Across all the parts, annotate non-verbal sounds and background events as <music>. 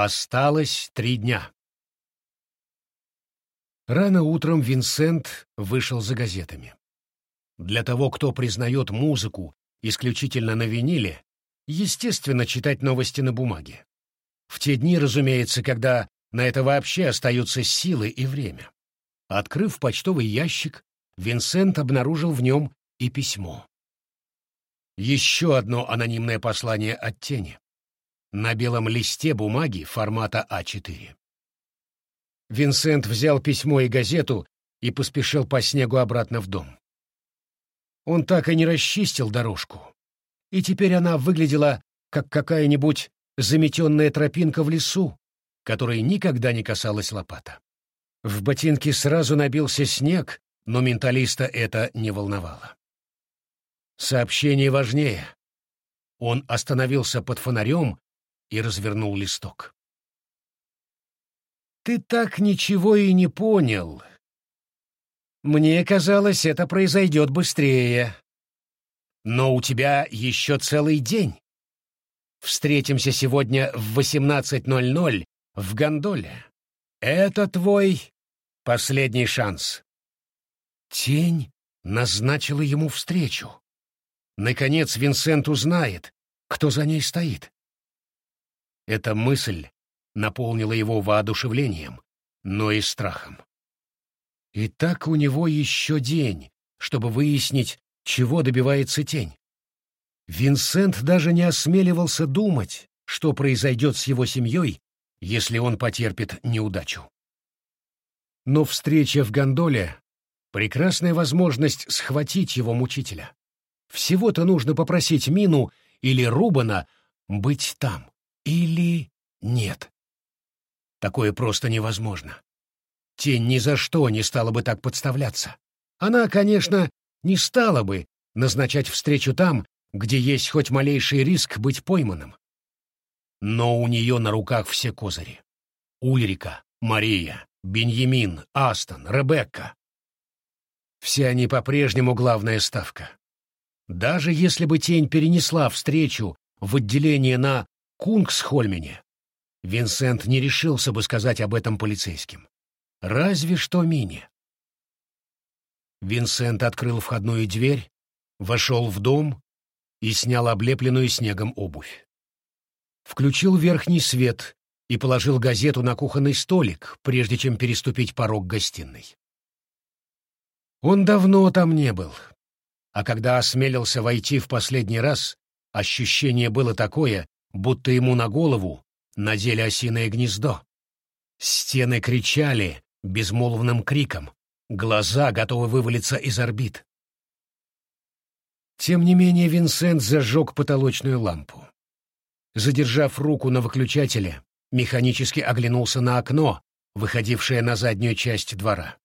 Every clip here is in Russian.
Осталось три дня. Рано утром Винсент вышел за газетами. Для того, кто признает музыку исключительно на виниле, естественно читать новости на бумаге. В те дни, разумеется, когда на это вообще остаются силы и время. Открыв почтовый ящик, Винсент обнаружил в нем и письмо. Еще одно анонимное послание от тени. На белом листе бумаги формата А4. Винсент взял письмо и газету и поспешил по снегу обратно в дом. Он так и не расчистил дорожку, и теперь она выглядела как какая-нибудь заметенная тропинка в лесу, которой никогда не касалась лопата. В ботинке сразу набился снег, но менталиста это не волновало. Сообщение важнее. Он остановился под фонарем и развернул листок. «Ты так ничего и не понял. Мне казалось, это произойдет быстрее. Но у тебя еще целый день. Встретимся сегодня в 18.00 в гондоле. Это твой последний шанс». Тень назначила ему встречу. Наконец Винсент узнает, кто за ней стоит. Эта мысль наполнила его воодушевлением, но и страхом. И так у него еще день, чтобы выяснить, чего добивается тень. Винсент даже не осмеливался думать, что произойдет с его семьей, если он потерпит неудачу. Но встреча в гондоле — прекрасная возможность схватить его мучителя. Всего-то нужно попросить Мину или Рубана быть там. Или нет. Такое просто невозможно. Тень ни за что не стала бы так подставляться. Она, конечно, не стала бы назначать встречу там, где есть хоть малейший риск быть пойманным. Но у нее на руках все козыри. Ульрика, Мария, Беньямин, Астон, Ребекка. Все они по-прежнему главная ставка. Даже если бы тень перенесла встречу в отделение на Кунгсхольмене, Винсент не решился бы сказать об этом полицейским. Разве что Мине. Винсент открыл входную дверь, вошел в дом и снял облепленную снегом обувь. Включил верхний свет и положил газету на кухонный столик, прежде чем переступить порог гостиной. Он давно там не был, а когда осмелился войти в последний раз, ощущение было такое, будто ему на голову надели осиное гнездо. Стены кричали безмолвным криком, глаза готовы вывалиться из орбит. Тем не менее Винсент зажег потолочную лампу. Задержав руку на выключателе, механически оглянулся на окно, выходившее на заднюю часть двора.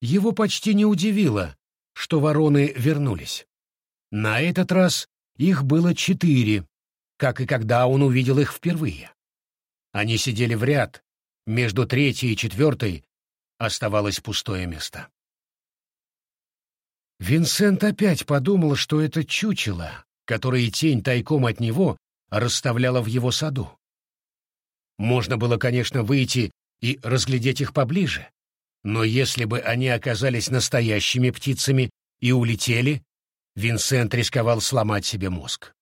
Его почти не удивило, что вороны вернулись. На этот раз их было четыре, как и когда он увидел их впервые. Они сидели в ряд, между третьей и четвертой оставалось пустое место. Винсент опять подумал, что это чучело, которое тень тайком от него расставляла в его саду. Можно было, конечно, выйти и разглядеть их поближе, но если бы они оказались настоящими птицами и улетели, Винсент рисковал сломать себе мозг.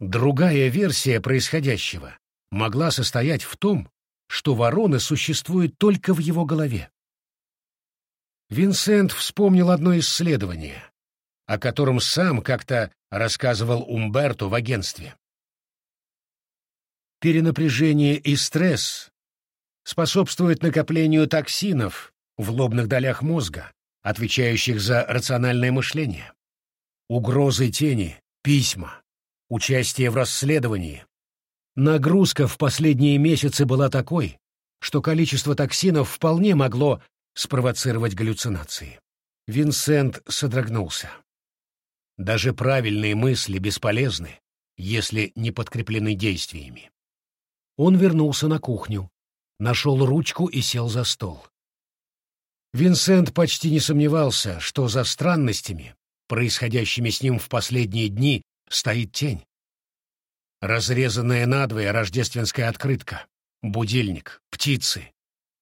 Другая версия происходящего могла состоять в том, что вороны существуют только в его голове. Винсент вспомнил одно исследование, о котором сам как-то рассказывал Умберту в агентстве. Перенапряжение и стресс способствуют накоплению токсинов в лобных долях мозга, отвечающих за рациональное мышление. Угрозы тени, письма, участие в расследовании. Нагрузка в последние месяцы была такой, что количество токсинов вполне могло спровоцировать галлюцинации. Винсент содрогнулся. Даже правильные мысли бесполезны, если не подкреплены действиями. Он вернулся на кухню, нашел ручку и сел за стол. Винсент почти не сомневался, что за странностями, происходящими с ним в последние дни, стоит тень. разрезанная надвое рождественская открытка, будильник, птицы.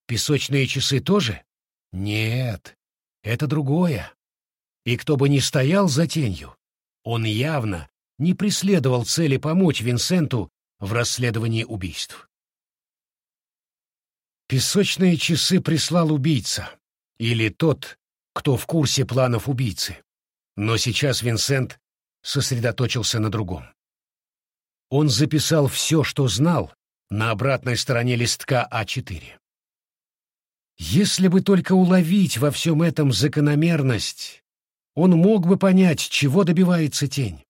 Песочные часы тоже? Нет, это другое. И кто бы ни стоял за тенью, он явно не преследовал цели помочь Винсенту в расследовании убийств. Песочные часы прислал убийца, или тот, кто в курсе планов убийцы. Но сейчас Винсент сосредоточился на другом. Он записал все, что знал, на обратной стороне листка А4. Если бы только уловить во всем этом закономерность, он мог бы понять, чего добивается тень.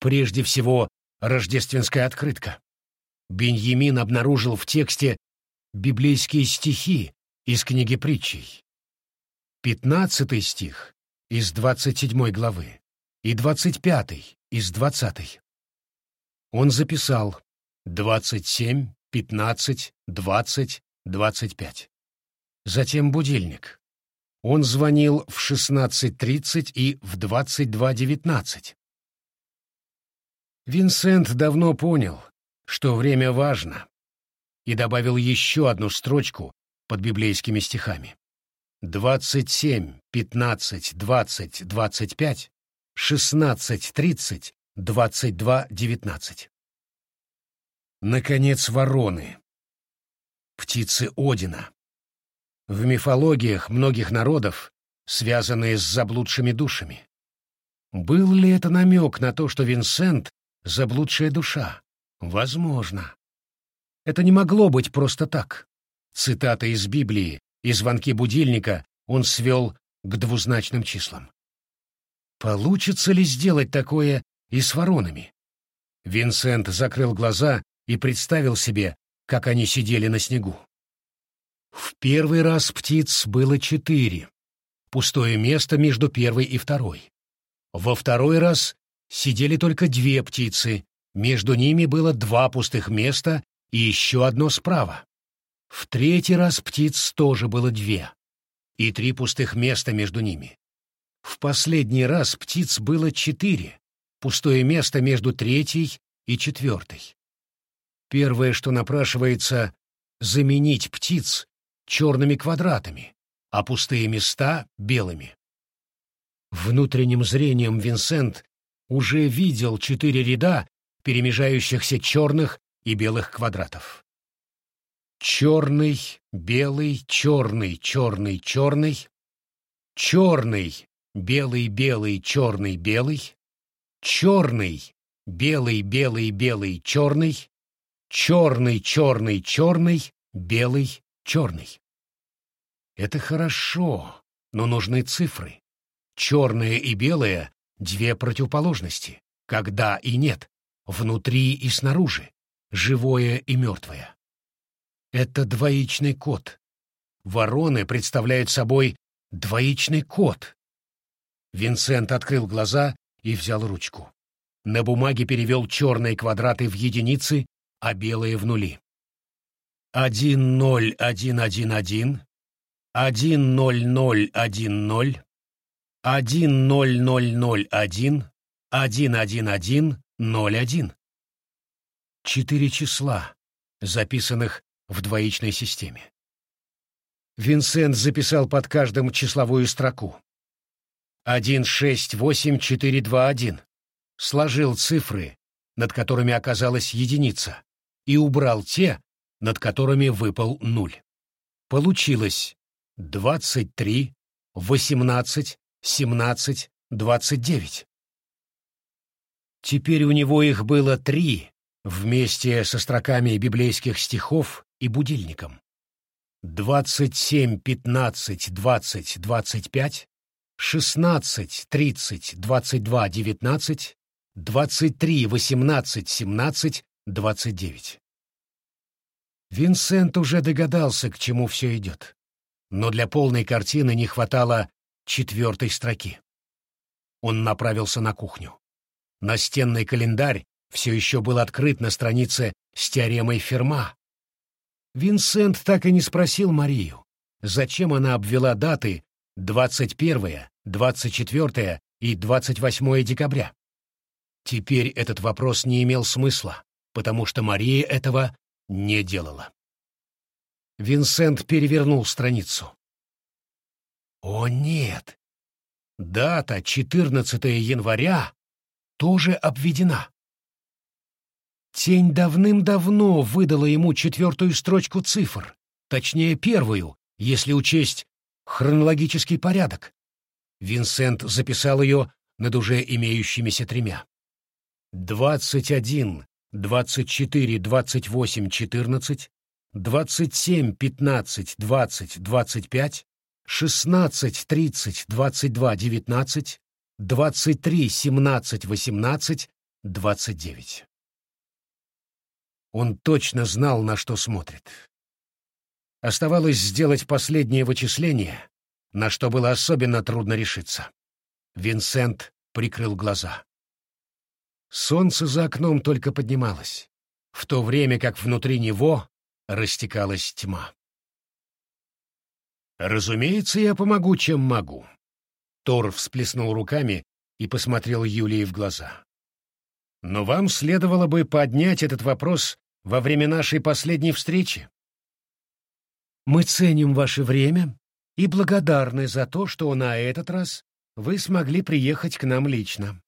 Прежде всего, рождественская открытка. Беньямин обнаружил в тексте библейские стихи из книги притчей. Пятнадцатый стих из двадцать седьмой главы и двадцать пятый из двадцатой. Он записал двадцать семь, пятнадцать, двадцать, двадцать пять. Затем будильник. Он звонил в шестнадцать тридцать и в двадцать два девятнадцать. Винсент давно понял, что время важно, и добавил еще одну строчку под библейскими стихами. Двадцать семь, пятнадцать, двадцать, двадцать пять, шестнадцать, тридцать, двадцать два, девятнадцать. Наконец, вороны. Птицы Одина. В мифологиях многих народов, связанные с заблудшими душами. Был ли это намек на то, что Винсент Заблудшая душа. Возможно. Это не могло быть просто так. Цитата из Библии и звонки будильника он свел к двузначным числам. Получится ли сделать такое и с воронами? Винсент закрыл глаза и представил себе, как они сидели на снегу. В первый раз птиц было четыре. Пустое место между первой и второй. Во второй раз сидели только две птицы, между ними было два пустых места и еще одно справа. В третий раз птиц тоже было две, и три пустых места между ними. В последний раз птиц было четыре, пустое место между третьей и четвертой. Первое, что напрашивается, заменить птиц черными квадратами, а пустые места — белыми. Внутренним зрением Винсент уже видел четыре ряда перемежающихся черных и белых квадратов. Черный, белый, черный, черный, черный, черный, белый, белый, черный, белый, черный, белый, белый, белый, черный, черный, черный, черный, белый, черный. Это хорошо, но нужны цифры. Черное и белое Две противоположности, когда и нет, внутри и снаружи, живое и мертвое. Это двоичный код. Вороны представляют собой двоичный код. Винсент открыл глаза и взял ручку. На бумаге перевел черные квадраты в единицы, а белые в нули. Один ноль один один один, один ноль ноль один ноль, 10001 11101. Четыре числа, записанных в двоичной системе. Винсент записал под каждым числовую строку. 168421. Сложил цифры, над которыми оказалась единица, и убрал те, над которыми выпал нуль. Получилось 23, 18, семнадцать, двадцать девять. Теперь у него их было три, вместе со строками библейских стихов и будильником. Двадцать семь, пятнадцать, двадцать, двадцать пять, шестнадцать, тридцать, двадцать два, девятнадцать, двадцать три, восемнадцать, семнадцать, двадцать девять. Винсент уже догадался, к чему все идет. Но для полной картины не хватало четвертой строки. Он направился на кухню. Настенный календарь все еще был открыт на странице с теоремой Ферма. Винсент так и не спросил Марию, зачем она обвела даты 21, 24 и 28 декабря. Теперь этот вопрос не имел смысла. потому что Мария этого не делала. Винсент перевернул страницу. О нет! Дата 14 января тоже обведена. Тень давным-давно выдала ему четвертую строчку цифр, точнее первую, если учесть хронологический порядок. Винсент записал ее над уже имеющимися тремя. Двадцать один, двадцать четыре, двадцать восемь, четырнадцать, двадцать семь, пятнадцать, двадцать, двадцать пять, шестнадцать, тридцать, двадцать два, девятнадцать, двадцать три, семнадцать, восемнадцать, двадцать девять. Он точно знал, на что смотрит. Оставалось сделать последнее вычисление, на что было особенно трудно решиться. Винсент прикрыл глаза. Солнце за окном только поднималось, в то время как внутри него растекалась тьма. «Разумеется, я помогу, чем могу». Тор всплеснул руками и посмотрел Юлии в глаза. «Но вам следовало бы поднять этот вопрос во время нашей последней встречи. Мы ценим ваше время и благодарны за то, что на этот раз вы смогли приехать к нам лично.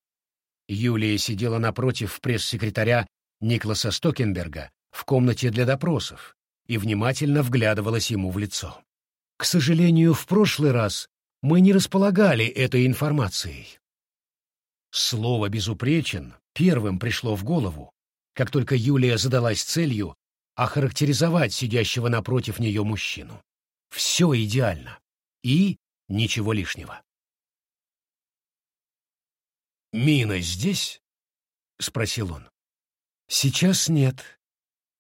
Юлия сидела напротив пресс-секретаря Никласа Стокенберга в комнате для допросов и внимательно вглядывалась ему в лицо. К сожалению, в прошлый раз мы не располагали этой информацией. Слово «безупречен» первым пришло в голову, как только Юлия задалась целью охарактеризовать сидящего напротив нее мужчину. Все идеально. И ничего лишнего. «Мина здесь?» — спросил он. «Сейчас нет.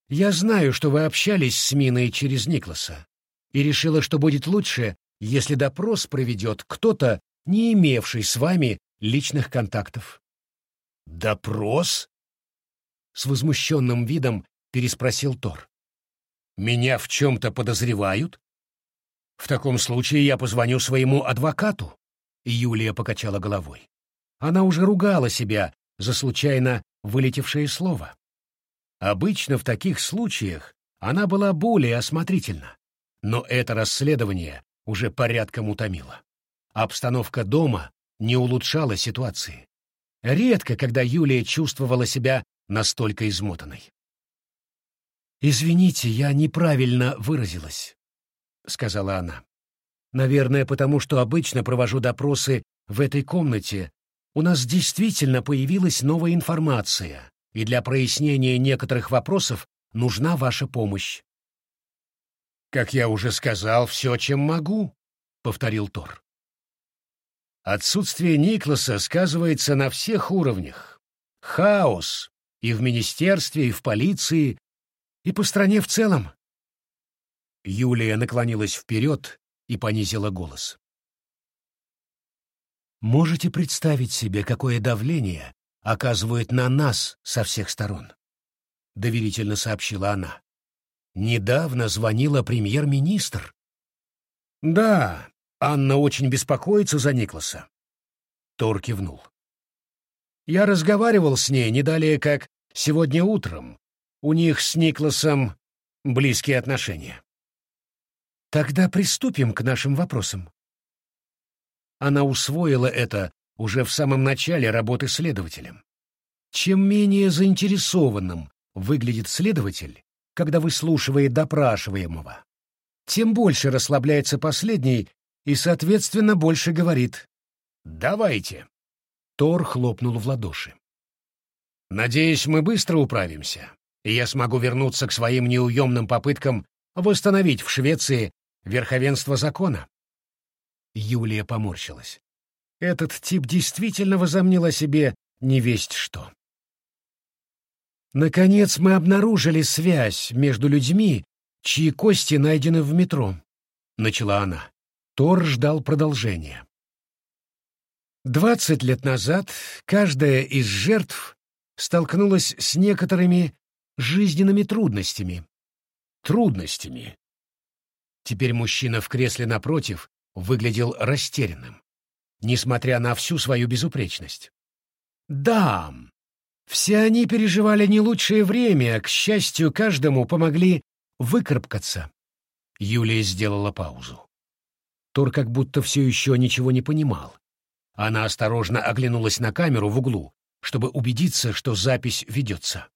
Я знаю, что вы общались с Миной через Никласа, и решила, что будет лучше, если допрос проведет кто-то, не имевший с вами личных контактов». «Допрос?» С возмущенным видом переспросил Тор. «Меня в чем-то подозревают?» «В таком случае я позвоню своему адвокату», — Юлия покачала головой. Она уже ругала себя за случайно вылетевшее слово. Обычно в таких случаях она была более осмотрительна, но это расследование уже порядком утомило. Обстановка дома не улучшала ситуации. Редко, когда Юлия чувствовала себя настолько измотанной. «Извините, я неправильно выразилась», — сказала она. «Наверное, потому что обычно провожу допросы в этой комнате, у нас действительно появилась новая информация, и для прояснения некоторых вопросов нужна ваша помощь. «Как я уже сказал, все, чем могу», — повторил Тор. Отсутствие Никласа сказывается на всех уровнях. Хаос и в министерстве, и в полиции, и по стране в целом. Юлия наклонилась вперед и понизила голос. Можете представить себе, какое давление оказывают на нас со всех сторон? Доверительно сообщила она. Недавно звонила премьер-министр. Да, Анна очень беспокоится за Никласа. Тор кивнул. Я разговаривал с ней не далее, как сегодня утром. У них с Никласом близкие отношения. Тогда приступим к нашим вопросам. Она усвоила это уже в самом начале работы следователем. Чем менее заинтересованным выглядит следователь, когда выслушивает допрашиваемого, тем больше расслабляется последний и, соответственно, больше говорит «Давайте». Тор хлопнул в ладоши. «Надеюсь, мы быстро управимся, и я смогу вернуться к своим неуемным попыткам восстановить в Швеции верховенство закона». Юлия поморщилась. Этот тип действительно возомнил о себе невесть что. Наконец мы обнаружили связь между людьми, чьи кости найдены в метро, — начала она. Тор ждал продолжения. Двадцать лет назад каждая из жертв столкнулась с некоторыми жизненными трудностями. Трудностями. Теперь мужчина в кресле напротив выглядел растерянным, несмотря на всю свою безупречность. «Да, Все они переживали не лучшее время, к счастью, каждому помогли выкарабкаться. Юлия сделала паузу. Тор как будто все еще ничего не понимал. Она осторожно оглянулась на камеру в углу, чтобы убедиться, что запись ведется.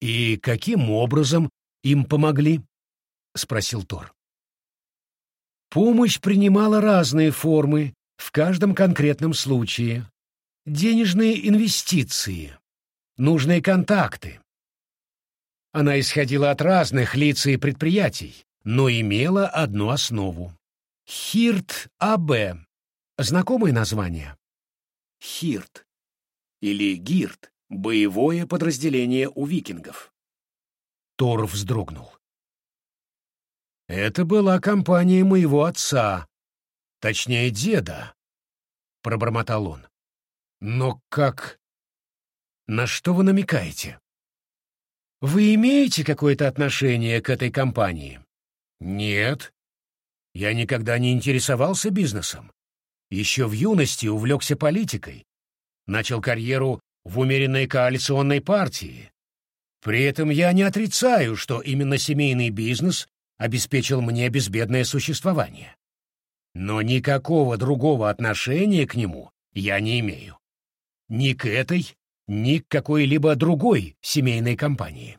«И каким образом им помогли?» — спросил Тор. Помощь принимала разные формы, в каждом конкретном случае. Денежные инвестиции, нужные контакты. Она исходила от разных лиц и предприятий, но имела одну основу. Хирт АБ. Знакомое название? Хирт. Или Гирт. Боевое подразделение у викингов. Тор вздрогнул. Это была компания моего отца, точнее деда, пробормотал он. Но как... На что вы намекаете? Вы имеете какое-то отношение к этой компании? Нет. Я никогда не интересовался бизнесом. Еще в юности увлекся политикой. Начал карьеру в умеренной коалиционной партии. При этом я не отрицаю, что именно семейный бизнес обеспечил мне безбедное существование. Но никакого другого отношения к нему я не имею. Ни к этой, ни к какой-либо другой семейной компании.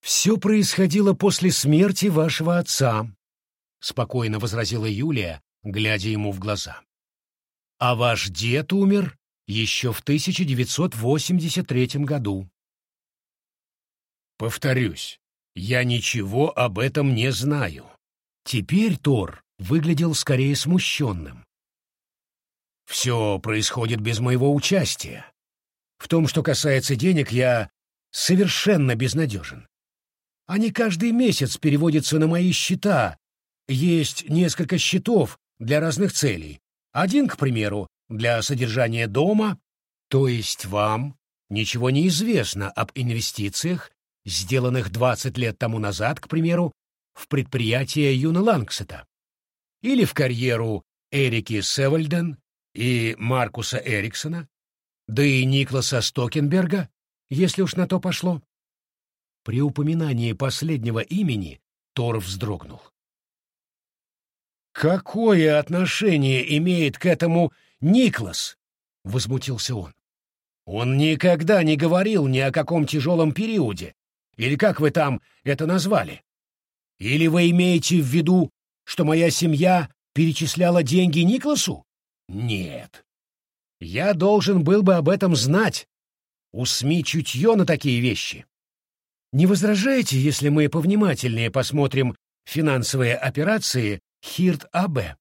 «Все происходило после смерти вашего отца», — спокойно возразила Юлия, глядя ему в глаза. «А ваш дед умер еще в 1983 году». «Повторюсь, я ничего об этом не знаю. Теперь Тор выглядел скорее смущенным. Все происходит без моего участия. В том, что касается денег, я совершенно безнадежен. Они каждый месяц переводятся на мои счета. Есть несколько счетов для разных целей. Один, к примеру, для содержания дома, то есть вам ничего не известно об инвестициях, сделанных 20 лет тому назад, к примеру, в предприятие Юна Лангсета, или в карьеру Эрики Севальден и Маркуса Эриксона, да и Никласа Стокенберга, если уж на то пошло. При упоминании последнего имени Тор вздрогнул. «Какое отношение имеет к этому Никлас?» — возмутился он. «Он никогда не говорил ни о каком тяжелом периоде, или как вы там это назвали? Или вы имеете в виду, что моя семья перечисляла деньги Никласу? Нет. Я должен был бы об этом знать. У СМИ чутье на такие вещи. Не возражаете, если мы повнимательнее посмотрим финансовые операции Хирт АБ?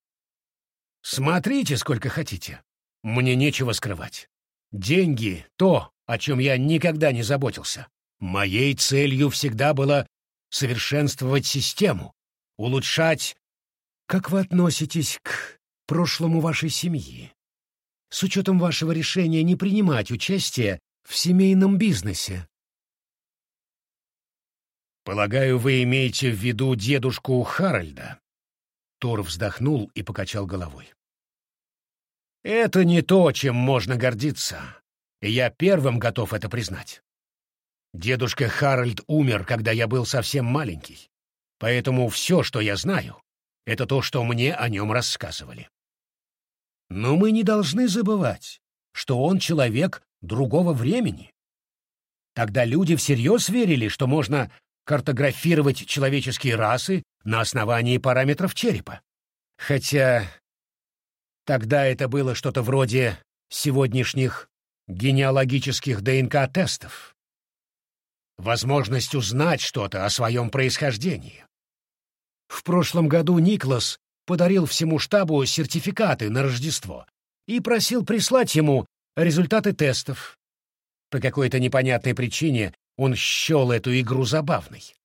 Смотрите, сколько хотите. Мне нечего скрывать. Деньги — то, о чем я никогда не заботился. Моей целью всегда было совершенствовать систему, улучшать... Как вы относитесь к прошлому вашей семьи? С учетом вашего решения не принимать участие в семейном бизнесе. Полагаю, вы имеете в виду дедушку Харальда? Тор вздохнул и покачал головой. Это не то, чем можно гордиться, я первым готов это признать. Дедушка Харальд умер, когда я был совсем маленький, поэтому все, что я знаю, это то, что мне о нем рассказывали. Но мы не должны забывать, что он человек другого времени. Тогда люди всерьез верили, что можно картографировать человеческие расы на основании параметров черепа. Хотя тогда это было что-то вроде сегодняшних генеалогических ДНК-тестов возможность узнать что-то о своем происхождении. В прошлом году Никлас подарил всему штабу сертификаты на Рождество и просил прислать ему результаты тестов. По какой-то непонятной причине он счел эту игру забавной.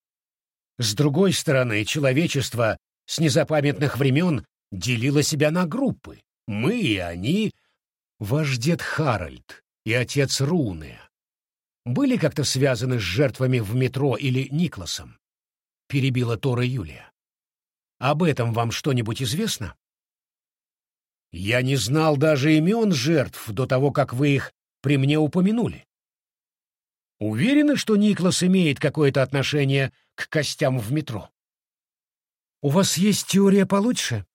С другой стороны, человечество с незапамятных времен делило себя на группы. Мы и они, ваш дед Харальд и отец Руны, были как-то связаны с жертвами в метро или Никласом?» — перебила Тора Юлия. «Об этом вам что-нибудь известно?» «Я не знал даже имен жертв до того, как вы их при мне упомянули. Уверены, что Никлас имеет какое-то отношение к костям в метро? У вас есть теория получше?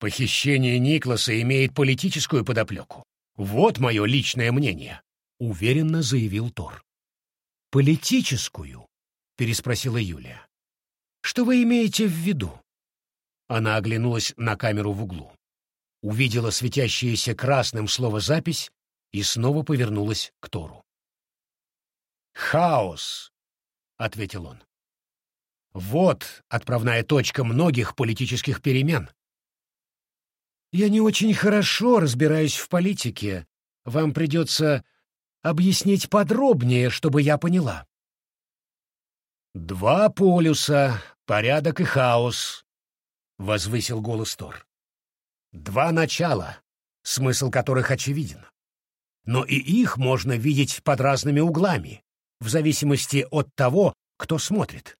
Похищение Никласа имеет политическую подоплеку. Вот мое личное мнение, — уверенно заявил Тор. Политическую? — переспросила Юлия. Что вы имеете в виду? Она оглянулась на камеру в углу, увидела светящееся красным слово «запись» и снова повернулась к Тору. «Хаос», — ответил он. «Вот отправная точка многих политических перемен». «Я не очень хорошо разбираюсь в политике. Вам придется объяснить подробнее, чтобы я поняла». «Два полюса, порядок и хаос», — возвысил голос Тор. «Два начала, смысл которых очевиден. Но и их можно видеть под разными углами, в зависимости от того, кто смотрит.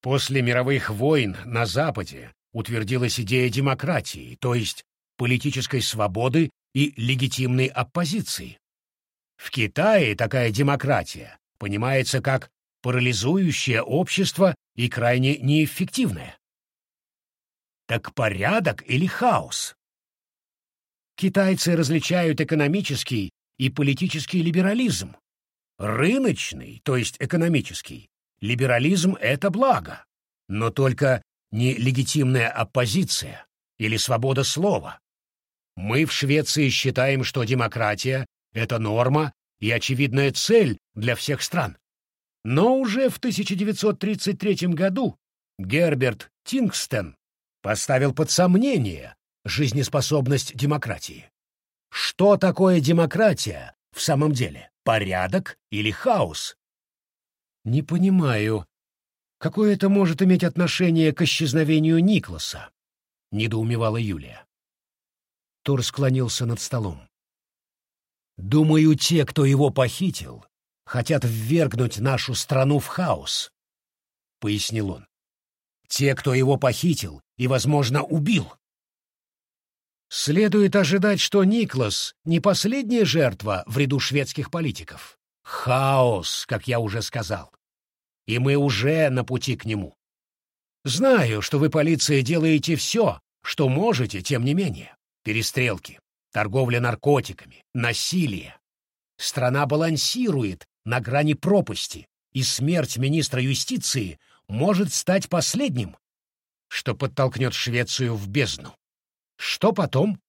После мировых войн на Западе утвердилась идея демократии, то есть политической свободы и легитимной оппозиции. В Китае такая демократия понимается как парализующее общество и крайне неэффективное. Так порядок или хаос? Китайцы различают экономический и политический либерализм. Рыночный, то есть экономический, либерализм — это благо, но только не легитимная оппозиция или свобода слова. Мы в Швеции считаем, что демократия — это норма и очевидная цель для всех стран. Но уже в 1933 году Герберт Тингстен поставил под сомнение жизнеспособность демократии. Что такое демократия в самом деле? Порядок или хаос? Не понимаю, какое это может иметь отношение к исчезновению Никласа? Недоумевала Юлия. Тор склонился над столом. Думаю, те, кто его похитил, хотят ввергнуть нашу страну в хаос, — пояснил он. Те, кто его похитил и, возможно, убил. Следует ожидать, что Никлас не последняя жертва в ряду шведских политиков. Хаос, как я уже сказал. И мы уже на пути к нему. Знаю, что вы, полиция, делаете все, что можете, тем не менее. Перестрелки, торговля наркотиками, насилие. Страна балансирует на грани пропасти, и смерть министра юстиции может стать последним, что подтолкнет Швецию в бездну. Что потом?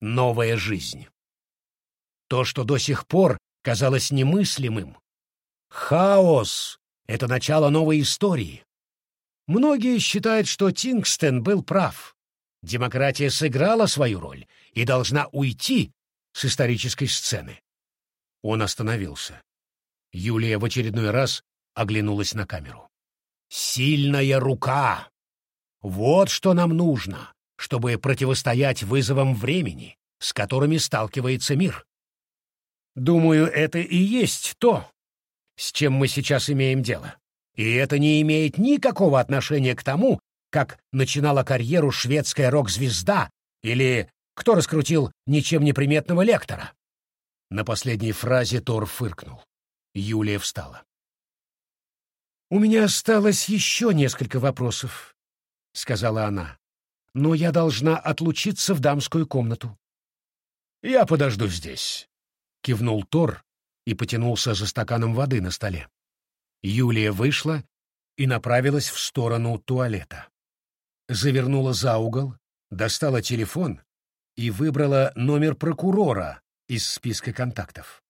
Новая жизнь. То, что до сих пор казалось немыслимым. Хаос — это начало новой истории. Многие считают, что Тингстен был прав. Демократия сыграла свою роль и должна уйти с исторической сцены. Он остановился. Юлия в очередной раз оглянулась на камеру. «Сильная рука! Вот что нам нужно, чтобы противостоять вызовам времени, с которыми сталкивается мир. Думаю, это и есть то, с чем мы сейчас имеем дело. И это не имеет никакого отношения к тому, как начинала карьеру шведская рок-звезда или кто раскрутил ничем неприметного лектора. На последней фразе Тор фыркнул. Юлия встала. «У меня осталось еще несколько вопросов», — сказала она. «Но я должна отлучиться в дамскую комнату». «Я подожду здесь», — кивнул Тор и потянулся за стаканом воды на столе. Юлия вышла и направилась в сторону туалета. Завернула за угол, достала телефон и выбрала номер прокурора из списка контактов.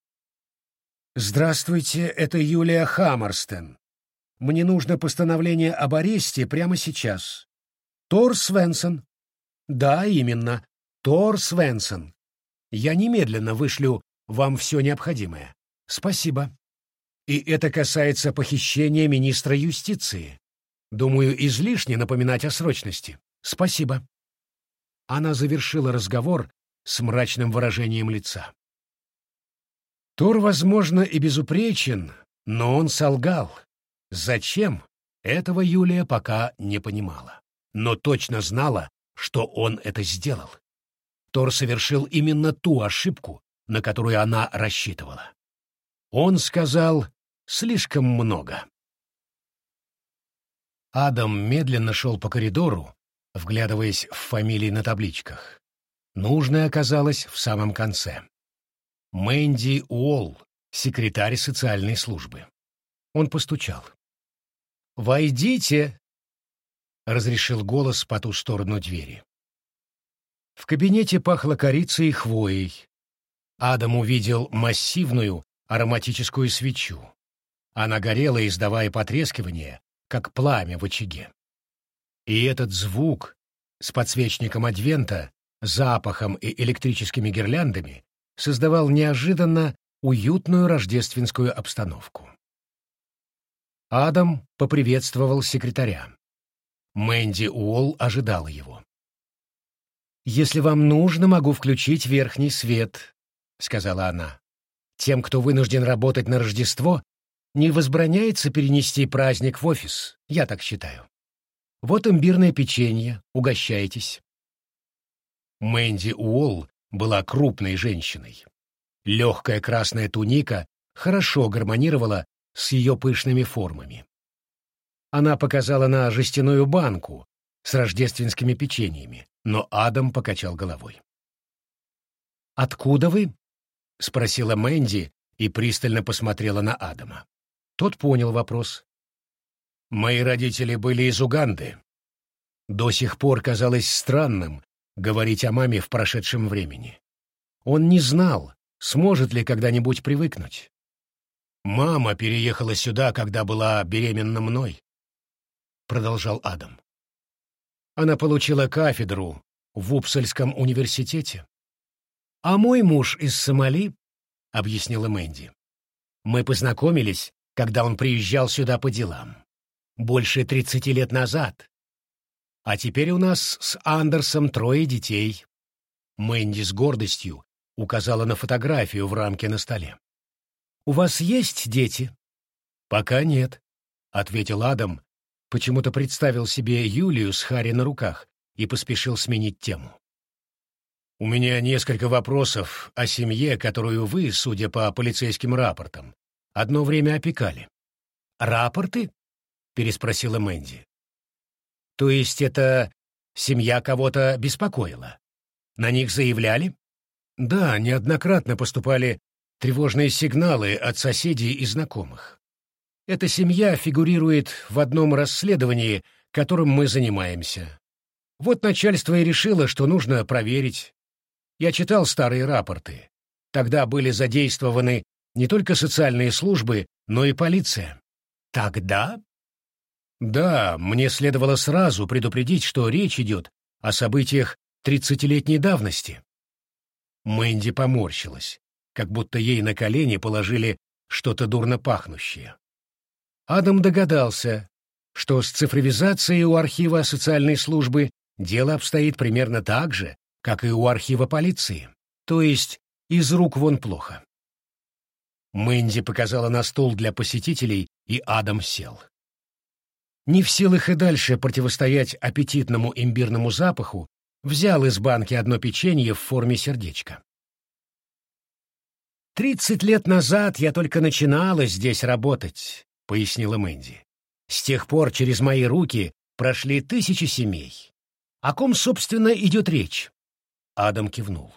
«Здравствуйте, это Юлия Хаммерстен. Мне нужно постановление об аресте прямо сейчас. Тор Свенсон». «Да, именно, Тор Свенсон. Я немедленно вышлю вам все необходимое. Спасибо. И это касается похищения министра юстиции. Думаю, излишне напоминать о срочности. Спасибо». Она завершила разговор с мрачным выражением лица. Тор, возможно, и безупречен, но он солгал. Зачем? Этого Юлия пока не понимала. Но точно знала, что он это сделал. Тор совершил именно ту ошибку, на которую она рассчитывала. Он сказал слишком много. Адам медленно шел по коридору, вглядываясь в фамилии на табличках. Нужная оказалась в самом конце. Мэнди Уолл, секретарь социальной службы. Он постучал. «Войдите!» — разрешил голос по ту сторону двери. В кабинете пахло корицей и хвоей. Адам увидел массивную ароматическую свечу. Она горела, издавая потрескивание, как пламя в очаге. И этот звук с подсвечником адвента, запахом и электрическими гирляндами создавал неожиданно уютную рождественскую обстановку. Адам поприветствовал секретаря. Мэнди Уолл ожидала его. «Если вам нужно, могу включить верхний свет», — сказала она. «Тем, кто вынужден работать на Рождество, не возбраняется перенести праздник в офис, я так считаю. Вот имбирное печенье, угощайтесь». Мэнди Уолл была крупной женщиной. Легкая красная туника хорошо гармонировала с ее пышными формами. Она показала на жестяную банку с рождественскими печеньями, но Адам покачал головой. «Откуда вы?» — спросила Мэнди и пристально посмотрела на Адама. Тот понял вопрос. «Мои родители были из Уганды. До сих пор казалось странным говорить о маме в прошедшем времени. Он не знал, сможет ли когда-нибудь привыкнуть. «Мама переехала сюда, когда была беременна мной», — продолжал Адам. Она получила кафедру в Упсальском университете. «А мой муж из Сомали», — объяснила Мэнди. «Мы познакомились, когда он приезжал сюда по делам. Больше тридцати лет назад. А теперь у нас с Андерсом трое детей». Мэнди с гордостью указала на фотографию в рамке на столе. «У вас есть дети?» «Пока нет», — ответил Адам, почему-то представил себе Юлию с Харри на руках и поспешил сменить тему. «У меня несколько вопросов о семье, которую вы, судя по полицейским рапортам, одно время опекали». «Рапорты?» — переспросила Мэнди. «То есть это семья кого-то беспокоила? На них заявляли?» «Да, неоднократно поступали тревожные сигналы от соседей и знакомых. Эта семья фигурирует в одном расследовании, которым мы занимаемся. Вот начальство и решило, что нужно проверить. Я читал старые рапорты. Тогда были задействованы не только социальные службы, но и полиция. Тогда? Да, мне следовало сразу предупредить, что речь идет о событиях тридцатилетней давности. Мэнди поморщилась как будто ей на колени положили что-то дурно пахнущее. Адам догадался, что с цифровизацией у архива социальной службы дело обстоит примерно так же, как и у архива полиции, то есть из рук вон плохо. Мэнди показала на стол для посетителей, и Адам сел. Не в силах и дальше противостоять аппетитному имбирному запаху, взял из банки одно печенье в форме сердечка. «Тридцать лет назад я только начинала здесь работать», — пояснила Мэнди. «С тех пор через мои руки прошли тысячи семей. О ком, собственно, идет речь?» Адам кивнул.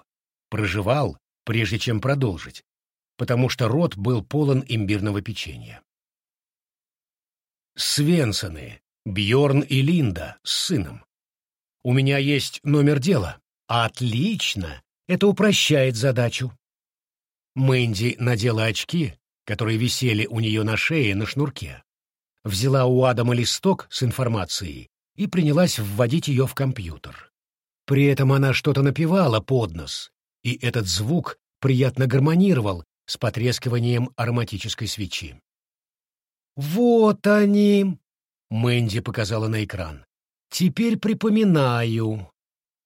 Проживал, прежде чем продолжить, потому что рот был полон имбирного печенья. Свенсоны, Бьорн и Линда с сыном. У меня есть номер дела. Отлично! Это упрощает задачу. Мэнди надела очки, которые висели у нее на шее на шнурке, взяла у Адама листок с информацией и принялась вводить ее в компьютер. При этом она что-то напевала под нос, и этот звук приятно гармонировал с потрескиванием ароматической свечи. «Вот они!» — Мэнди показала на экран. «Теперь припоминаю.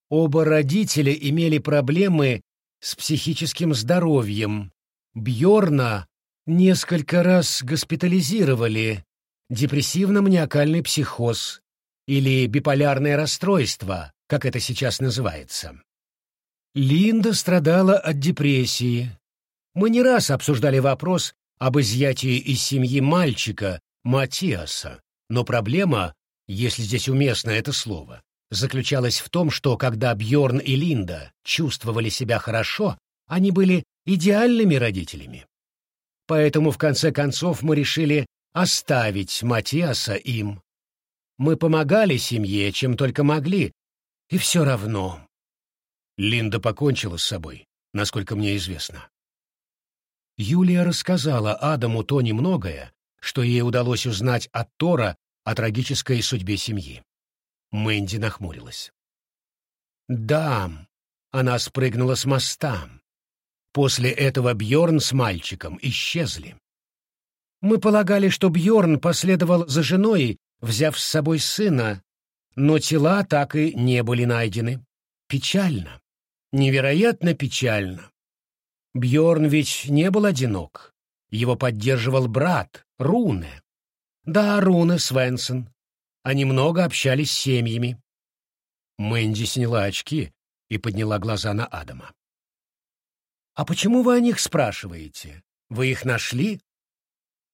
Оба родителя имели проблемы с психическим здоровьем. Бьорна несколько раз госпитализировали. Депрессивно-маниакальный психоз или биполярное расстройство, как это сейчас называется. Линда страдала от депрессии. Мы не раз обсуждали вопрос об изъятии из семьи мальчика Матиаса, но проблема, если здесь уместно это слово, заключалась в том, что когда Бьорн и Линда чувствовали себя хорошо, они были идеальными родителями. Поэтому в конце концов мы решили оставить Матиаса им. Мы помогали семье, чем только могли, и все равно. Линда покончила с собой, насколько мне известно. Юлия рассказала Адаму то немногое, что ей удалось узнать от Тора о трагической судьбе семьи. Мэнди нахмурилась. «Да, она спрыгнула с моста. После этого Бьорн с мальчиком исчезли. Мы полагали, что Бьорн последовал за женой, взяв с собой сына, но тела так и не были найдены. Печально. Невероятно печально. Бьорн ведь не был одинок. Его поддерживал брат, Руне. Да, Руне Свенсон. Они много общались с семьями. Мэнди сняла очки и подняла глаза на Адама. «А почему вы о них спрашиваете? Вы их нашли?»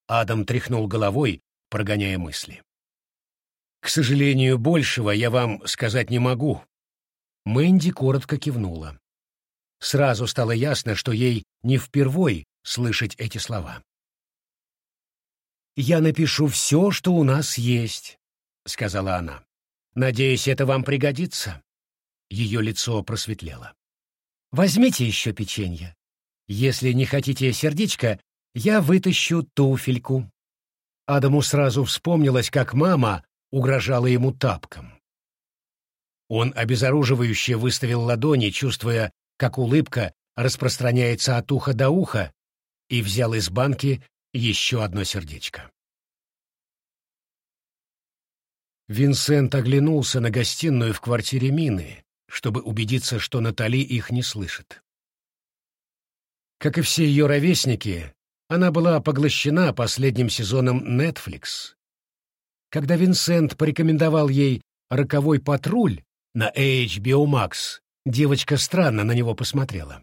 Адам тряхнул головой, прогоняя мысли. «К сожалению, большего я вам сказать не могу». Мэнди коротко кивнула. Сразу стало ясно, что ей не впервой слышать эти слова. «Я напишу все, что у нас есть», — сказала она. «Надеюсь, это вам пригодится». Ее лицо просветлело. «Возьмите еще печенье. Если не хотите сердечко, я вытащу туфельку». Адаму сразу вспомнилось, как мама угрожала ему тапком. Он обезоруживающе выставил ладони, чувствуя, как улыбка распространяется от уха до уха, и взял из банки еще одно сердечко. Винсент оглянулся на гостиную в квартире Мины, чтобы убедиться, что Натали их не слышит. Как и все ее ровесники, она была поглощена последним сезоном Netflix. Когда Винсент порекомендовал ей «Роковой патруль» на HBO Max, Девочка странно на него посмотрела.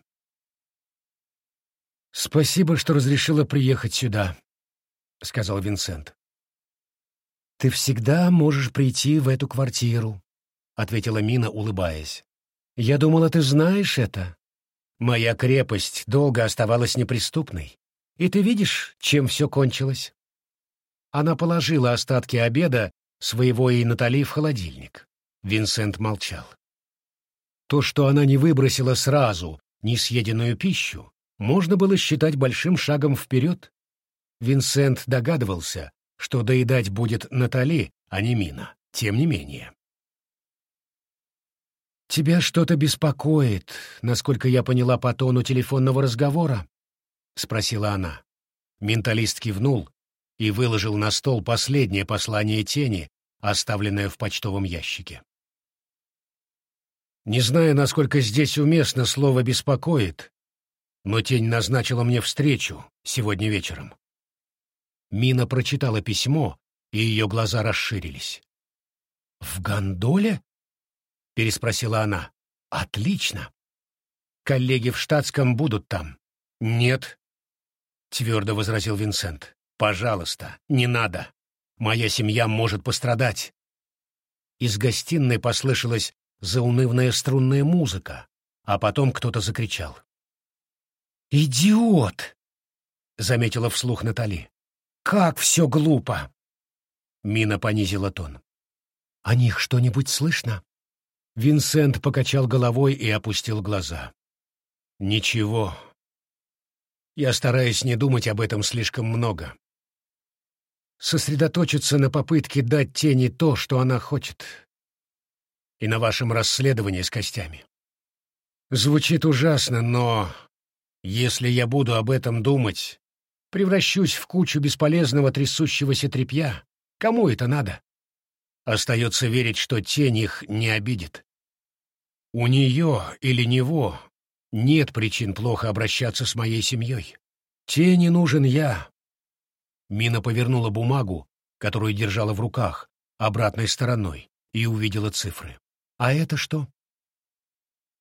«Спасибо, что разрешила приехать сюда», — сказал Винсент. «Ты всегда можешь прийти в эту квартиру», — ответила Мина, улыбаясь. «Я думала, ты знаешь это. Моя крепость долго оставалась неприступной. И ты видишь, чем все кончилось?» Она положила остатки обеда своего и Натали в холодильник. Винсент молчал. То, что она не выбросила сразу несъеденную пищу, можно было считать большим шагом вперед. Винсент догадывался, что доедать будет Натали, а не Мина, тем не менее. «Тебя что-то беспокоит, насколько я поняла по тону телефонного разговора?» — спросила она. Менталист кивнул и выложил на стол последнее послание тени, оставленное в почтовом ящике. Не знаю, насколько здесь уместно слово «беспокоит», но тень назначила мне встречу сегодня вечером. Мина прочитала письмо, и ее глаза расширились. «В гондоле?» — переспросила она. «Отлично. Коллеги в штатском будут там». «Нет», — твердо возразил Винсент. «Пожалуйста, не надо. Моя семья может пострадать». Из гостиной послышалось заунывная струнная музыка, а потом кто-то закричал. «Идиот!» — заметила вслух Натали. «Как все глупо!» Мина понизила тон. «О них что-нибудь слышно?» Винсент покачал головой и опустил глаза. «Ничего. Я стараюсь не думать об этом слишком много. Сосредоточиться на попытке дать тени то, что она хочет, и на вашем расследовании с костями. Звучит ужасно, но если я буду об этом думать, превращусь в кучу бесполезного трясущегося тряпья. Кому это надо? Остается верить, что тень их не обидит. У нее или него нет причин плохо обращаться с моей семьей. Тени нужен я. Мина повернула бумагу, которую держала в руках, обратной стороной, и увидела цифры. А это что?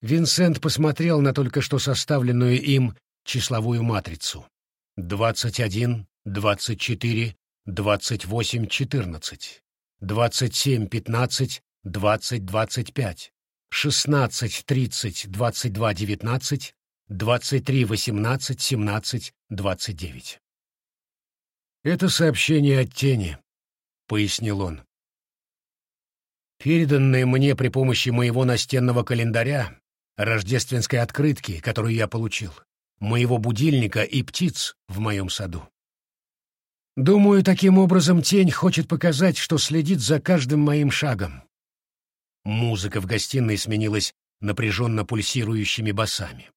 Винсент посмотрел на только что составленную им числовую матрицу. 21, 24, 28, 14, 27, 15, 20, 25, 16, 30, 22, 19, 23, 18, 17, 29. «Это сообщение от тени», — пояснил он. «Переданное мне при помощи моего настенного календаря, рождественской открытки, которую я получил, моего будильника и птиц в моем саду. Думаю, таким образом тень хочет показать, что следит за каждым моим шагом. Музыка в гостиной сменилась напряженно пульсирующими басами.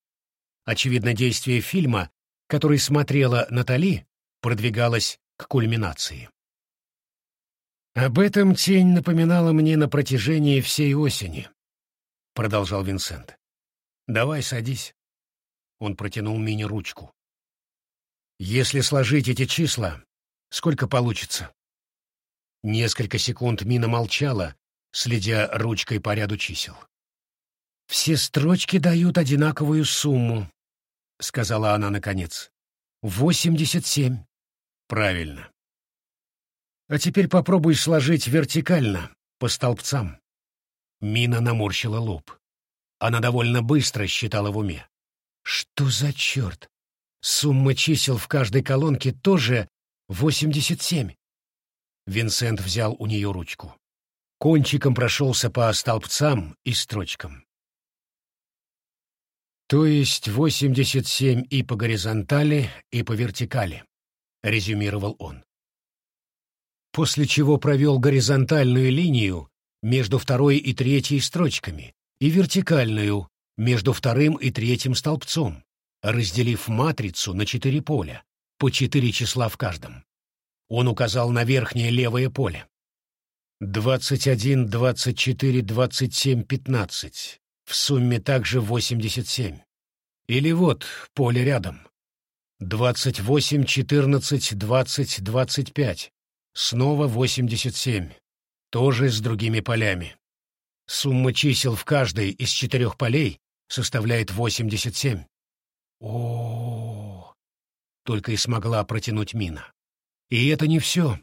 Очевидно, действие фильма, который смотрела Натали, продвигалось к кульминации. «Об этом тень напоминала мне на протяжении всей осени», — продолжал Винсент. «Давай садись». Он протянул Мине ручку. «Если сложить эти числа, сколько получится?» Несколько секунд Мина молчала, следя ручкой по ряду чисел. «Все строчки дают одинаковую сумму», — сказала она наконец. «Восемьдесят семь». «Правильно». «А теперь попробуй сложить вертикально, по столбцам». Мина наморщила лоб. Она довольно быстро считала в уме. «Что за черт? Сумма чисел в каждой колонке тоже восемьдесят семь». Винсент взял у нее ручку кончиком прошелся по столбцам и строчкам. То есть 87 и по горизонтали, и по вертикали, резюмировал он. После чего провел горизонтальную линию между второй и третьей строчками и вертикальную между вторым и третьим столбцом, разделив матрицу на четыре поля, по четыре числа в каждом. Он указал на верхнее левое поле. Двадцать один, двадцать четыре, двадцать семь, пятнадцать. В сумме также восемьдесят семь. Или вот, поле рядом. Двадцать восемь, четырнадцать, двадцать, двадцать пять. Снова восемьдесят семь. Тоже с другими полями. Сумма чисел в каждой из четырех полей составляет восемьдесят семь. О, только и смогла протянуть Мина. И это не все.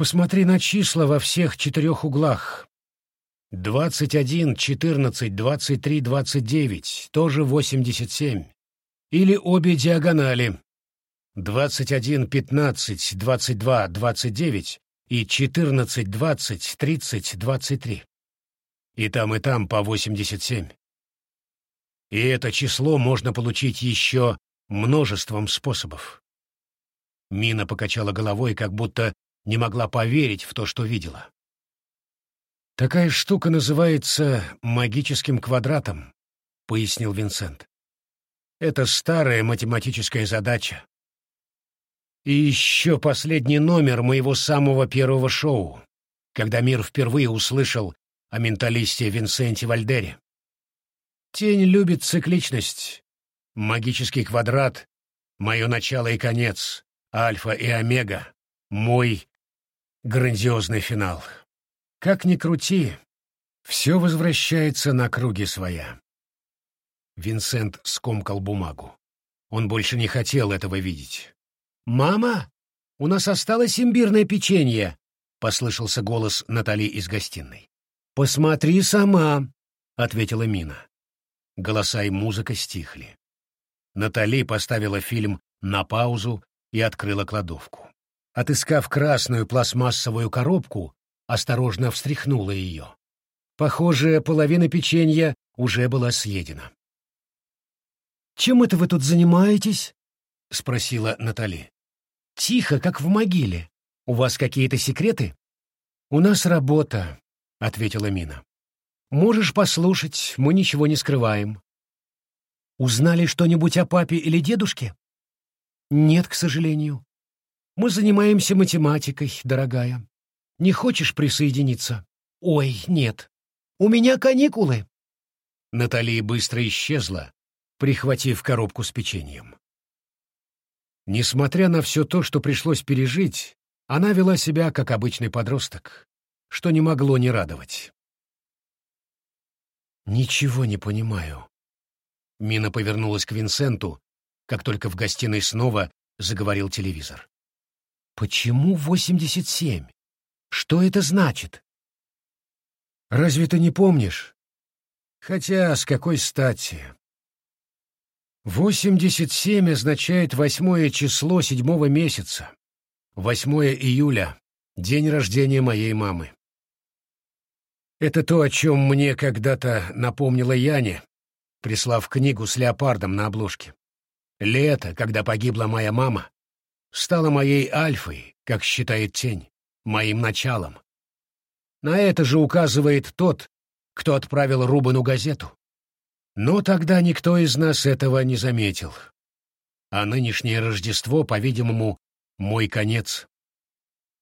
Посмотри на числа во всех четырех углах. Двадцать один, четырнадцать, двадцать три, двадцать девять, тоже восемьдесят семь. Или обе диагонали. Двадцать один, пятнадцать, двадцать два, двадцать девять и четырнадцать, двадцать, тридцать, двадцать три. И там, и там по восемьдесят семь. И это число можно получить еще множеством способов. Мина покачала головой, как будто не могла поверить в то, что видела. «Такая штука называется магическим квадратом», — пояснил Винсент. «Это старая математическая задача. И еще последний номер моего самого первого шоу, когда мир впервые услышал о менталисте Винсенте Вальдере. Тень любит цикличность. Магический квадрат — мое начало и конец, альфа и омега, мой грандиозный финал. Как ни крути, все возвращается на круги своя. Винсент скомкал бумагу. Он больше не хотел этого видеть. «Мама, у нас осталось имбирное печенье!» — послышался голос Натали из гостиной. «Посмотри сама!» — ответила Мина. Голоса и музыка стихли. Натали поставила фильм на паузу и открыла кладовку. Отыскав красную пластмассовую коробку, осторожно встряхнула ее. Похоже, половина печенья уже была съедена. «Чем это вы тут занимаетесь?» — спросила Натали. «Тихо, как в могиле. У вас какие-то секреты?» «У нас работа», — ответила Мина. «Можешь послушать, мы ничего не скрываем». «Узнали что-нибудь о папе или дедушке?» «Нет, к сожалению. Мы занимаемся математикой, дорогая. Не хочешь присоединиться? Ой, нет. У меня каникулы. Наталья быстро исчезла, прихватив коробку с печеньем. Несмотря на все то, что пришлось пережить, она вела себя как обычный подросток, что не могло не радовать. «Ничего не понимаю». Мина повернулась к Винсенту, как только в гостиной снова заговорил телевизор. «Почему 87? Что это значит?» «Разве ты не помнишь? Хотя с какой стати?» Восемьдесят семь означает восьмое число седьмого месяца. Восьмое июля — день рождения моей мамы. Это то, о чем мне когда-то напомнила Яне, прислав книгу с леопардом на обложке. Лето, когда погибла моя мама, стало моей альфой, как считает тень, моим началом. На это же указывает тот, кто отправил Рубану газету. Но тогда никто из нас этого не заметил. А нынешнее Рождество, по-видимому, мой конец.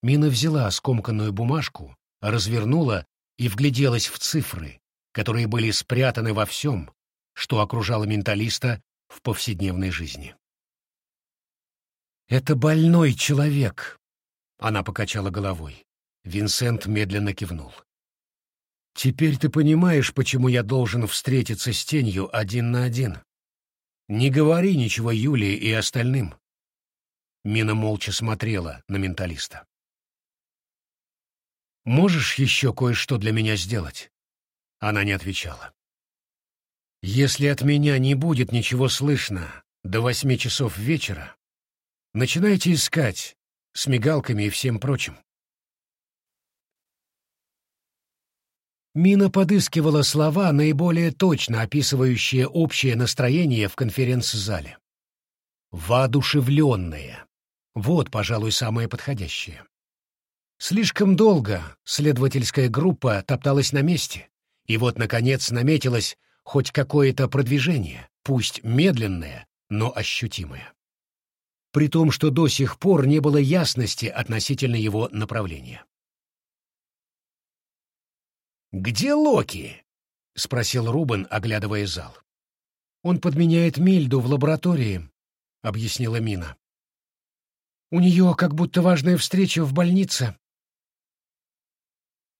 Мина взяла скомканную бумажку, развернула и вгляделась в цифры, которые были спрятаны во всем, что окружало менталиста в повседневной жизни. «Это больной человек», — она покачала головой. Винсент медленно кивнул. Теперь ты понимаешь, почему я должен встретиться с тенью один на один. Не говори ничего Юлии и остальным. Мина молча смотрела на менталиста. «Можешь еще кое-что для меня сделать?» Она не отвечала. «Если от меня не будет ничего слышно до восьми часов вечера, начинайте искать с мигалками и всем прочим. Мина подыскивала слова, наиболее точно описывающие общее настроение в конференц-зале. «Воодушевленные» — вот, пожалуй, самое подходящее. Слишком долго следовательская группа топталась на месте, и вот, наконец, наметилось хоть какое-то продвижение, пусть медленное, но ощутимое. При том, что до сих пор не было ясности относительно его направления. «Где Локи?» — спросил Рубен, оглядывая зал. «Он подменяет Мильду в лаборатории», — объяснила Мина. «У нее как будто важная встреча в больнице».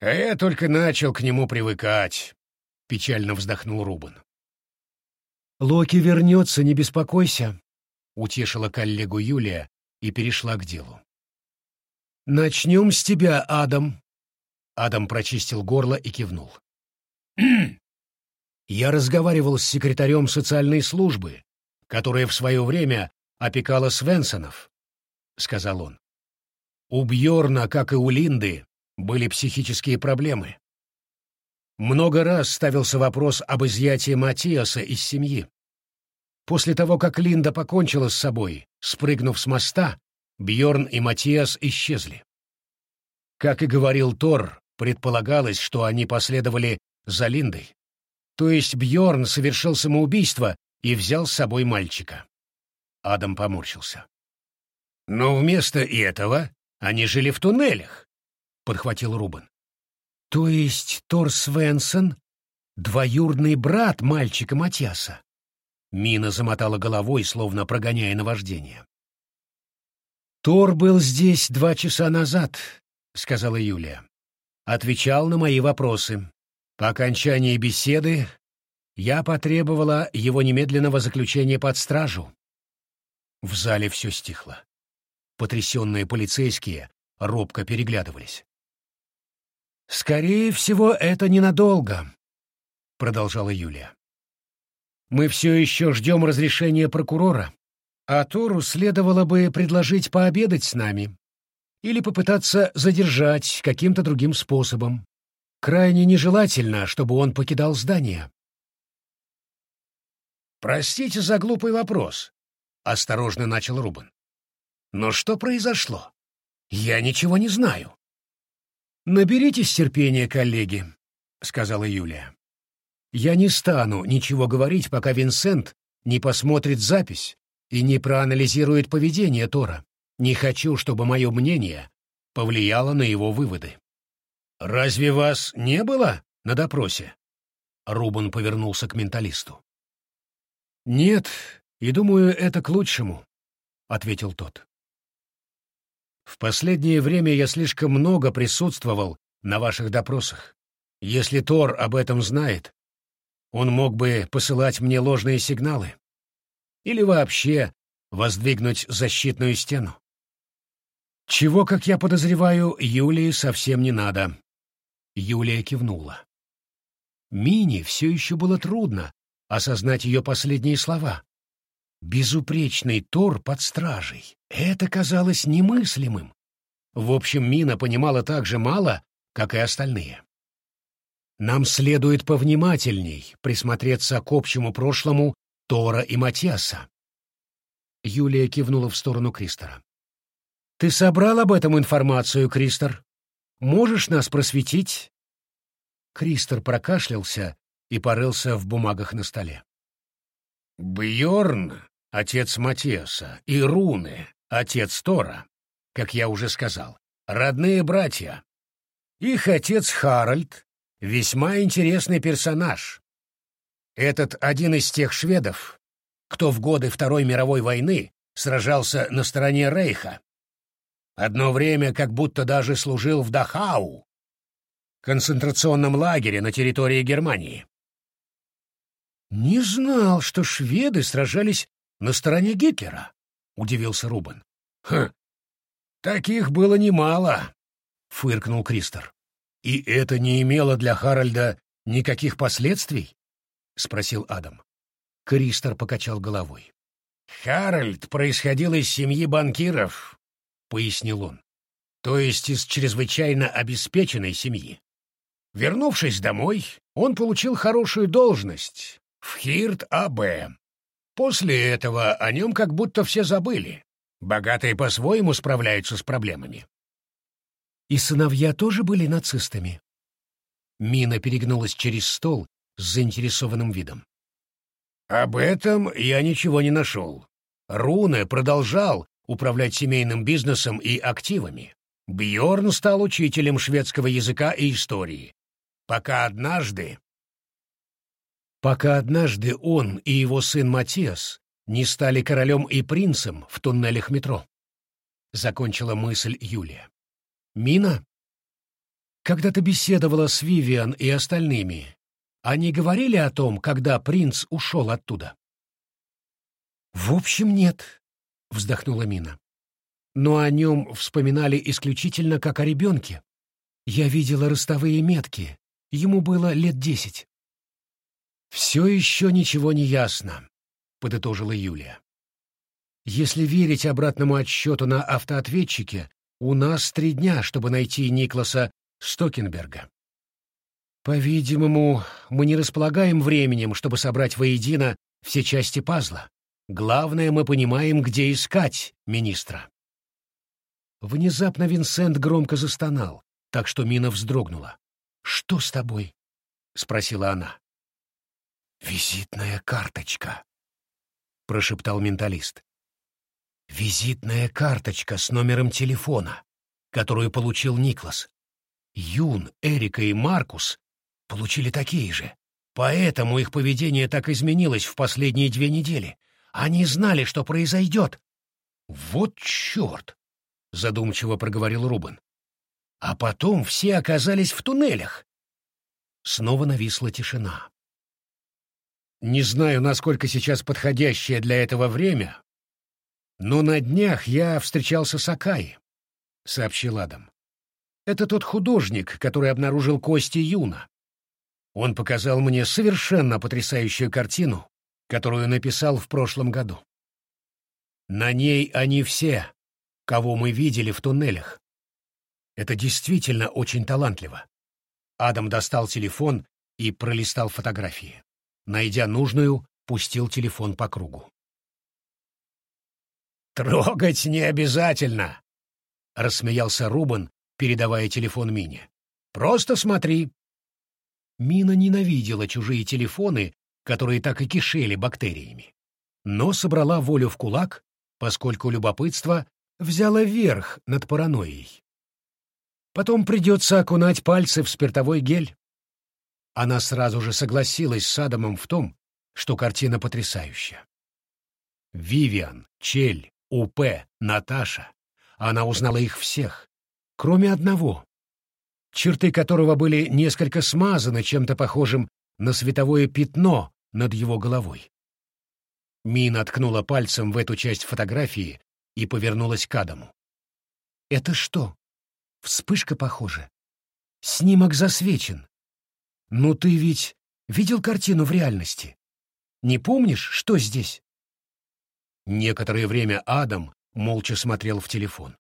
«А я только начал к нему привыкать», — печально вздохнул Рубен. «Локи вернется, не беспокойся», — утешила коллегу Юлия и перешла к делу. «Начнем с тебя, Адам», Адам прочистил горло и кивнул. <clears throat> «Я разговаривал с секретарем социальной службы, которая в свое время опекала Свенсонов», — сказал он. «У Бьорна, как и у Линды, были психические проблемы. Много раз ставился вопрос об изъятии Матиаса из семьи. После того, как Линда покончила с собой, спрыгнув с моста, Бьорн и Матиас исчезли. Как и говорил Тор, Предполагалось, что они последовали за Линдой. То есть Бьорн совершил самоубийство и взял с собой мальчика. Адам поморщился. Но вместо этого они жили в туннелях, подхватил Рубен. То есть Тор Свенсон — двоюродный брат мальчика Матьяса? Мина замотала головой, словно прогоняя наваждение. «Тор был здесь два часа назад», — сказала Юлия отвечал на мои вопросы. По окончании беседы я потребовала его немедленного заключения под стражу. В зале все стихло. Потрясенные полицейские робко переглядывались. «Скорее всего, это ненадолго», — продолжала Юлия. «Мы все еще ждем разрешения прокурора, а Тору следовало бы предложить пообедать с нами или попытаться задержать каким-то другим способом. Крайне нежелательно, чтобы он покидал здание. «Простите за глупый вопрос», — осторожно начал Рубен. «Но что произошло? Я ничего не знаю». «Наберитесь терпения, коллеги», — сказала Юлия. «Я не стану ничего говорить, пока Винсент не посмотрит запись и не проанализирует поведение Тора. Не хочу, чтобы мое мнение повлияло на его выводы. «Разве вас не было на допросе?» Рубан повернулся к менталисту. «Нет, и думаю, это к лучшему», — ответил тот. «В последнее время я слишком много присутствовал на ваших допросах. Если Тор об этом знает, он мог бы посылать мне ложные сигналы. Или вообще воздвигнуть защитную стену. Чего, как я подозреваю, Юлии совсем не надо. Юлия кивнула. Мине все еще было трудно осознать ее последние слова. Безупречный Тор под стражей. Это казалось немыслимым. В общем, Мина понимала так же мало, как и остальные. Нам следует повнимательней присмотреться к общему прошлому Тора и Матиаса. Юлия кивнула в сторону Кристора. «Ты собрал об этом информацию, Кристор? Можешь нас просветить?» Кристор прокашлялся и порылся в бумагах на столе. Бьорн, отец Матиаса, и Руны, отец Тора, как я уже сказал, родные братья. Их отец Харальд — весьма интересный персонаж. Этот один из тех шведов, кто в годы Второй мировой войны сражался на стороне Рейха. Одно время как будто даже служил в Дахау, концентрационном лагере на территории Германии. «Не знал, что шведы сражались на стороне Гитлера», — удивился Рубен. «Хм, таких было немало», — фыркнул Кристор. «И это не имело для Харальда никаких последствий?» — спросил Адам. Кристор покачал головой. «Харальд происходил из семьи банкиров», — пояснил он. «То есть из чрезвычайно обеспеченной семьи. Вернувшись домой, он получил хорошую должность в Хирт АБ. После этого о нем как будто все забыли. Богатые по-своему справляются с проблемами. И сыновья тоже были нацистами. Мина перегнулась через стол с заинтересованным видом. Об этом я ничего не нашел. Руне продолжал управлять семейным бизнесом и активами. Бьорн стал учителем шведского языка и истории. Пока однажды... Пока однажды он и его сын Матиас не стали королем и принцем в туннелях метро. Закончила мысль Юлия. Мина? Когда ты беседовала с Вивиан и остальными, они говорили о том, когда принц ушел оттуда? В общем, нет, вздохнула Мина. Но о нем вспоминали исключительно как о ребенке. Я видела ростовые метки, Ему было лет десять. «Все еще ничего не ясно», — подытожила Юлия. «Если верить обратному отсчету на автоответчике, у нас три дня, чтобы найти Никласа Стокенберга. По-видимому, мы не располагаем временем, чтобы собрать воедино все части пазла. Главное, мы понимаем, где искать министра». Внезапно Винсент громко застонал, так что Мина вздрогнула. «Что с тобой?» — спросила она. «Визитная карточка», — прошептал менталист. «Визитная карточка с номером телефона, которую получил Никлас. Юн, Эрика и Маркус получили такие же. Поэтому их поведение так изменилось в последние две недели. Они знали, что произойдет». «Вот черт!» — задумчиво проговорил Рубен. А потом все оказались в туннелях. Снова нависла тишина. Не знаю, насколько сейчас подходящее для этого время, но на днях я встречался с Акай, — сообщил Адам. Это тот художник, который обнаружил кости Юна. Он показал мне совершенно потрясающую картину, которую написал в прошлом году. На ней они все, кого мы видели в туннелях. Это действительно очень талантливо. Адам достал телефон и пролистал фотографии. Найдя нужную, пустил телефон по кругу. «Трогать не обязательно!» — рассмеялся Рубен, передавая телефон Мине. «Просто смотри!» Мина ненавидела чужие телефоны, которые так и кишели бактериями, но собрала волю в кулак, поскольку любопытство взяло верх над паранойей. Потом придется окунать пальцы в спиртовой гель. Она сразу же согласилась с Адамом в том, что картина потрясающая. Вивиан, Чель, Упе, Наташа. Она узнала их всех, кроме одного, черты которого были несколько смазаны чем-то похожим на световое пятно над его головой. Мина ткнула пальцем в эту часть фотографии и повернулась к Адаму. «Это что? Вспышка, похоже. Снимок засвечен. Ну ты ведь видел картину в реальности? Не помнишь, что здесь?» Некоторое время Адам молча смотрел в телефон.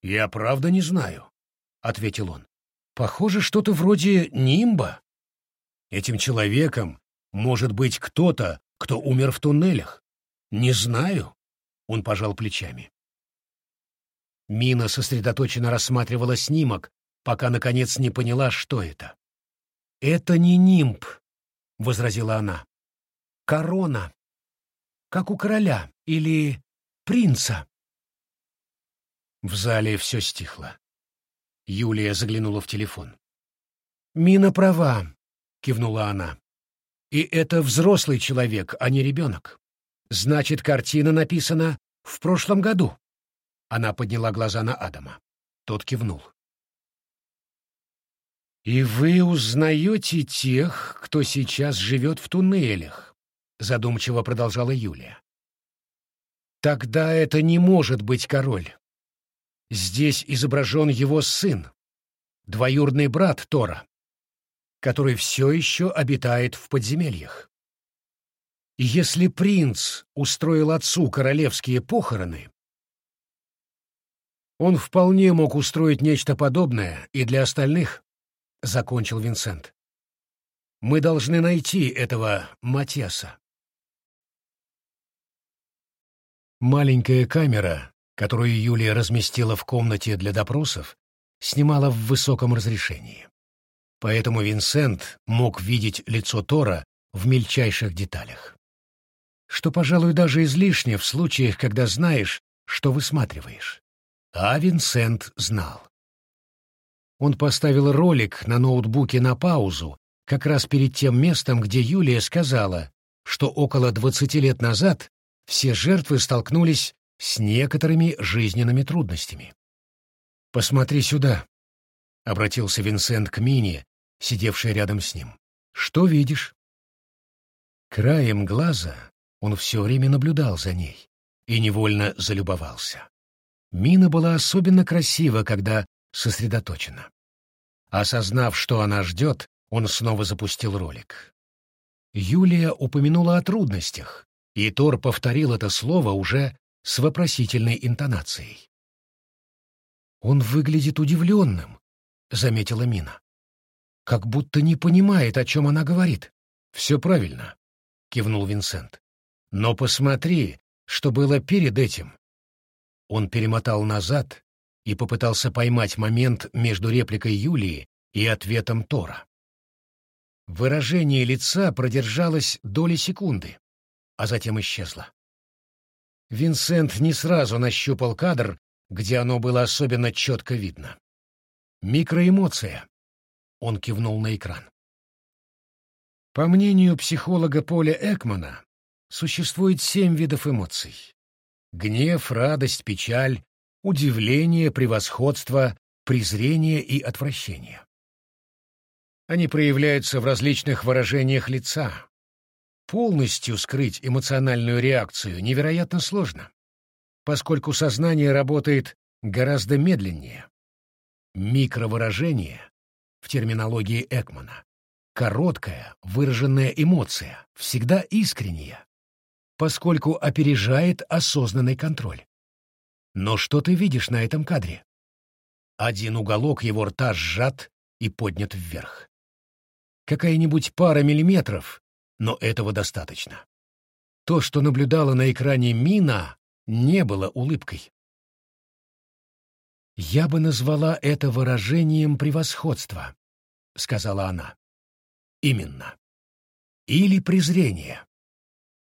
«Я правда не знаю», — ответил он. «Похоже, что-то вроде нимба. Этим человеком может быть кто-то, кто умер в туннелях. Не знаю», — он пожал плечами. Мина сосредоточенно рассматривала снимок, пока, наконец, не поняла, что это. «Это не нимб», — возразила она. «Корона. Как у короля или принца». В зале все стихло. Юлия заглянула в телефон. «Мина права», — кивнула она. «И это взрослый человек, а не ребенок. Значит, картина написана в прошлом году». Она подняла глаза на Адама. Тот кивнул. «И вы узнаете тех, кто сейчас живет в туннелях», — задумчиво продолжала Юлия. «Тогда это не может быть король. Здесь изображен его сын, двоюродный брат Тора, который все еще обитает в подземельях. Если принц устроил отцу королевские похороны, он вполне мог устроить нечто подобное и для остальных, — закончил Винсент. Мы должны найти этого Матеса. Маленькая камера, которую Юлия разместила в комнате для допросов, снимала в высоком разрешении. Поэтому Винсент мог видеть лицо Тора в мельчайших деталях. Что, пожалуй, даже излишне в случаях, когда знаешь, что высматриваешь. А Винсент знал. Он поставил ролик на ноутбуке на паузу, как раз перед тем местом, где Юлия сказала, что около 20 лет назад все жертвы столкнулись с некоторыми жизненными трудностями. «Посмотри сюда», — обратился Винсент к Мине, сидевшей рядом с ним. «Что видишь?» Краем глаза он все время наблюдал за ней и невольно залюбовался. Мина была особенно красива, когда сосредоточена. Осознав, что она ждет, он снова запустил ролик. Юлия упомянула о трудностях, и Тор повторил это слово уже с вопросительной интонацией. «Он выглядит удивленным», — заметила Мина. «Как будто не понимает, о чем она говорит». «Все правильно», — кивнул Винсент. «Но посмотри, что было перед этим. Он перемотал назад и попытался поймать момент между репликой Юлии и ответом Тора. Выражение лица продержалось доли секунды, а затем исчезло. Винсент не сразу нащупал кадр, где оно было особенно четко видно. «Микроэмоция», — он кивнул на экран. По мнению психолога Поля Экмана, существует семь видов эмоций. Гнев, радость, печаль, удивление, превосходство, презрение и отвращение. Они проявляются в различных выражениях лица. Полностью скрыть эмоциональную реакцию невероятно сложно, поскольку сознание работает гораздо медленнее. Микровыражение в терминологии Экмана короткая, выраженная эмоция, всегда искренняя, поскольку опережает осознанный контроль. Но что ты видишь на этом кадре? Один уголок его рта сжат и поднят вверх. Какая-нибудь пара миллиметров, но этого достаточно. То, что наблюдала на экране Мина, не было улыбкой. «Я бы назвала это выражением превосходства», — сказала она. «Именно. Или презрение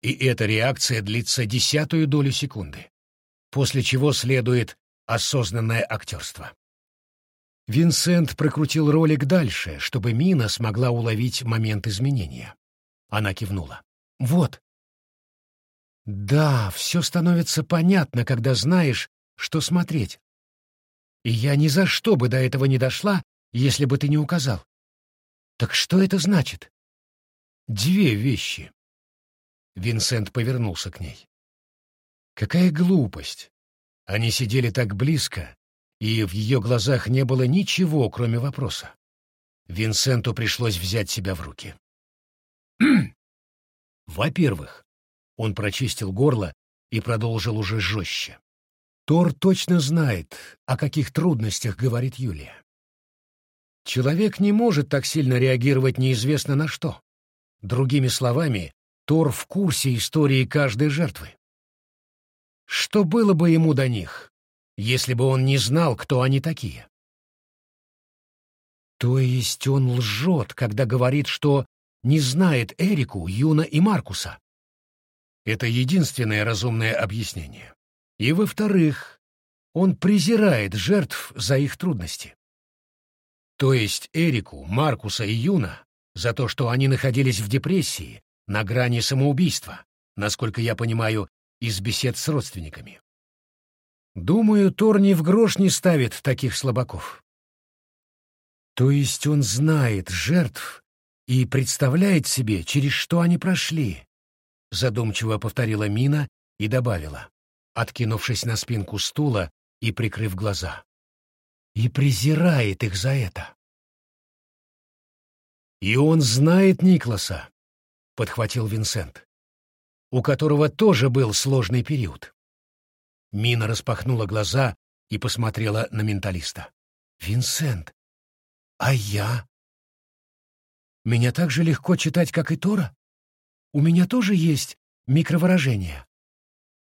и эта реакция длится десятую долю секунды, после чего следует осознанное актерство. Винсент прокрутил ролик дальше, чтобы Мина смогла уловить момент изменения. Она кивнула. «Вот». «Да, все становится понятно, когда знаешь, что смотреть. И я ни за что бы до этого не дошла, если бы ты не указал. Так что это значит? Две вещи. Винсент повернулся к ней. Какая глупость! Они сидели так близко, и в ее глазах не было ничего, кроме вопроса. Винсенту пришлось взять себя в руки. <clears throat> Во-первых, он прочистил горло и продолжил уже жестче. Тор точно знает, о каких трудностях говорит Юлия. Человек не может так сильно реагировать неизвестно на что. Другими словами, Тор в курсе истории каждой жертвы. Что было бы ему до них, если бы он не знал, кто они такие? То есть он лжет, когда говорит, что не знает Эрику, Юна и Маркуса. Это единственное разумное объяснение. И, во-вторых, он презирает жертв за их трудности. То есть Эрику, Маркуса и Юна за то, что они находились в депрессии, на грани самоубийства, насколько я понимаю, из бесед с родственниками. Думаю, Тор ни в грош не ставит таких слабаков. То есть он знает жертв и представляет себе, через что они прошли, задумчиво повторила Мина и добавила, откинувшись на спинку стула и прикрыв глаза. И презирает их за это. И он знает Никласа, подхватил Винсент, у которого тоже был сложный период. Мина распахнула глаза и посмотрела на менталиста. «Винсент, а я? Меня так же легко читать, как и Тора? У меня тоже есть микровыражение».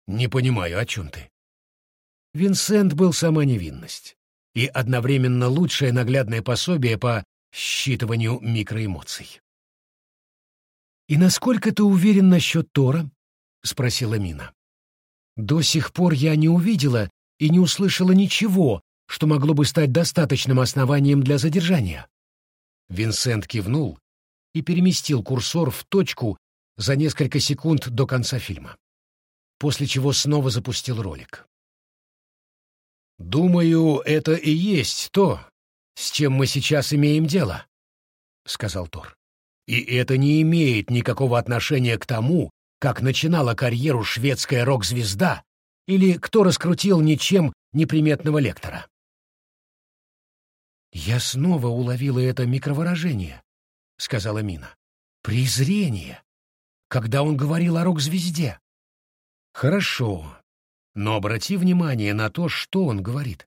«Не понимаю, о чем ты?» Винсент был сама невинность и одновременно лучшее наглядное пособие по считыванию микроэмоций. «И насколько ты уверен насчет Тора?» — спросила Мина. До сих пор я не увидела и не услышала ничего, что могло бы стать достаточным основанием для задержания. Винсент кивнул и переместил курсор в точку за несколько секунд до конца фильма, после чего снова запустил ролик. «Думаю, это и есть то, с чем мы сейчас имеем дело», — сказал Тор. «И это не имеет никакого отношения к тому, как начинала карьеру шведская рок-звезда или кто раскрутил ничем неприметного лектора. «Я снова уловила это микровыражение», — сказала Мина. «Презрение, когда он говорил о рок-звезде». «Хорошо, но обрати внимание на то, что он говорит.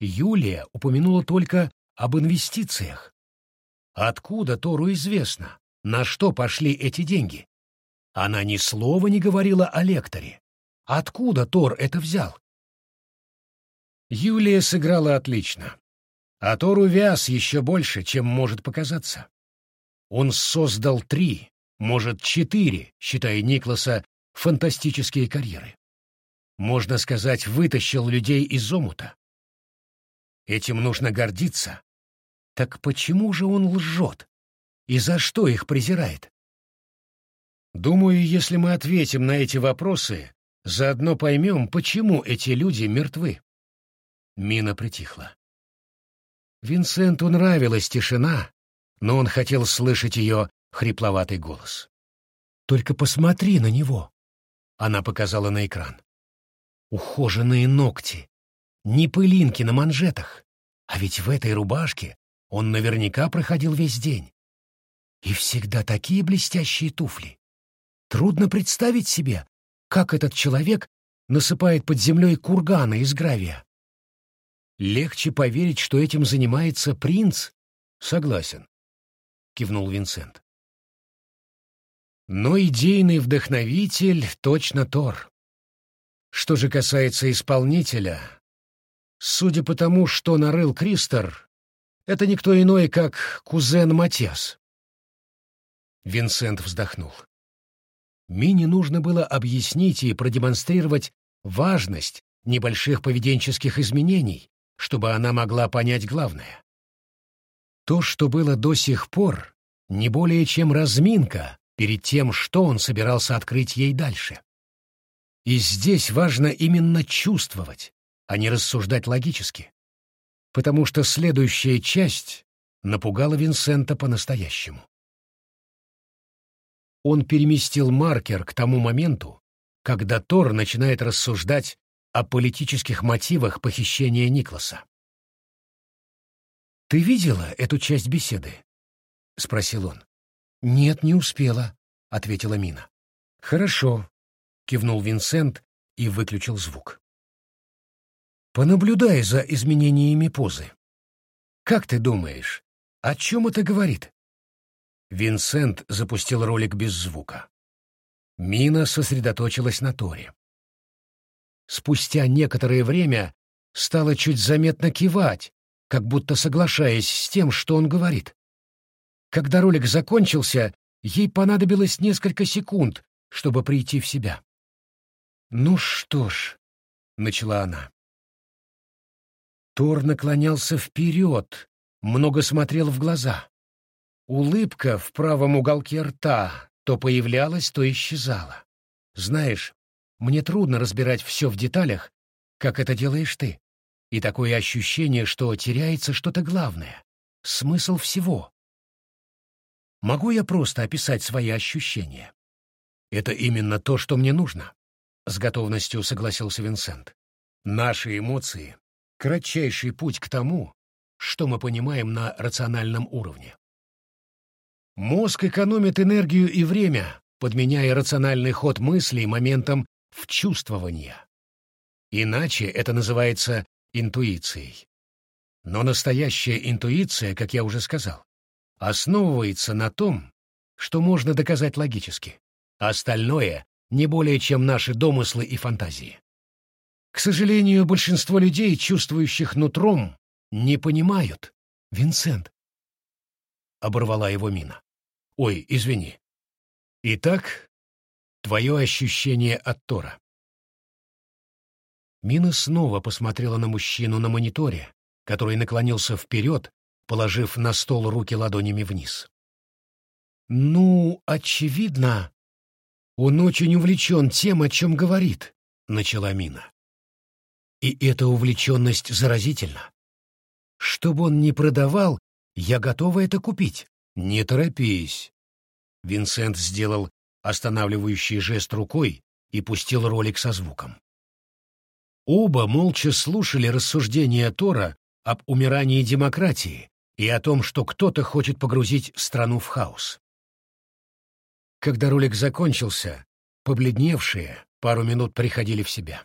Юлия упомянула только об инвестициях. Откуда Тору известно, на что пошли эти деньги? Она ни слова не говорила о лекторе. Откуда Тор это взял? Юлия сыграла отлично. А Тор увяз еще больше, чем может показаться. Он создал три, может, четыре, считая Никласа, фантастические карьеры. Можно сказать, вытащил людей из омута. Этим нужно гордиться. Так почему же он лжет? И за что их презирает? Думаю, если мы ответим на эти вопросы, заодно поймем, почему эти люди мертвы. Мина притихла. Винсенту нравилась тишина, но он хотел слышать ее хрипловатый голос. «Только посмотри на него!» Она показала на экран. Ухоженные ногти, ни пылинки на манжетах. А ведь в этой рубашке он наверняка проходил весь день. И всегда такие блестящие туфли. Трудно представить себе, как этот человек насыпает под землей курганы из гравия. Легче поверить, что этим занимается принц. Согласен, кивнул Винсент. Но идейный вдохновитель точно Тор. Что же касается исполнителя, судя по тому, что нарыл Кристор, это никто иной, как кузен Матиас. Винсент вздохнул. Мине нужно было объяснить и продемонстрировать важность небольших поведенческих изменений, чтобы она могла понять главное. То, что было до сих пор, не более чем разминка перед тем, что он собирался открыть ей дальше. И здесь важно именно чувствовать, а не рассуждать логически. Потому что следующая часть напугало Винсента по-настоящему. Он переместил маркер к тому моменту, когда Тор начинает рассуждать о политических мотивах похищения Никласа. «Ты видела эту часть беседы?» — спросил он. «Нет, не успела», — ответила Мина. «Хорошо», — кивнул Винсент и выключил звук. «Понаблюдай за изменениями позы. Как ты думаешь, о чем это говорит?» Винсент запустил ролик без звука. Мина сосредоточилась на Торе. Спустя некоторое время стала чуть заметно кивать, как будто соглашаясь с тем, что он говорит. Когда ролик закончился, ей понадобилось несколько секунд, чтобы прийти в себя. «Ну что ж», — начала она. Тор наклонялся вперед, много смотрел в глаза. Улыбка в правом уголке рта то появлялась, то исчезала. Знаешь, мне трудно разбирать все в деталях, как это делаешь ты. И такое ощущение, что теряется что-то главное, смысл всего. Могу я просто описать свои ощущения? Это именно то, что мне нужно, — с готовностью согласился Винсент. Наши эмоции — кратчайший путь к тому, что мы понимаем на рациональном уровне. Мозг экономит энергию и время, подменяя рациональный ход мыслей моментом вчувствования. Иначе это называется интуицией. Но настоящая интуиция, как я уже сказал, основывается на том, что можно доказать логически. Остальное — не более чем наши домыслы и фантазии. К сожалению, большинство людей, чувствующих нутром, не понимают. Винсент. Оборвала его мина. Ой, извини. Итак, твое ощущение от Тора. Мина снова посмотрела на мужчину на мониторе, который наклонился вперед, положив на стол руки ладонями вниз. «Ну, очевидно, он очень увлечен тем, о чем говорит», — начала Мина. «И эта увлеченность заразительна. Что бы он ни продавал, я готова это купить. Не торопись». Винсент сделал останавливающий жест рукой и пустил ролик со звуком. Оба молча слушали рассуждения Тора об умирании демократии и о том, что кто-то хочет погрузить страну в хаос. Когда ролик закончился, побледневшие пару минут приходили в себя.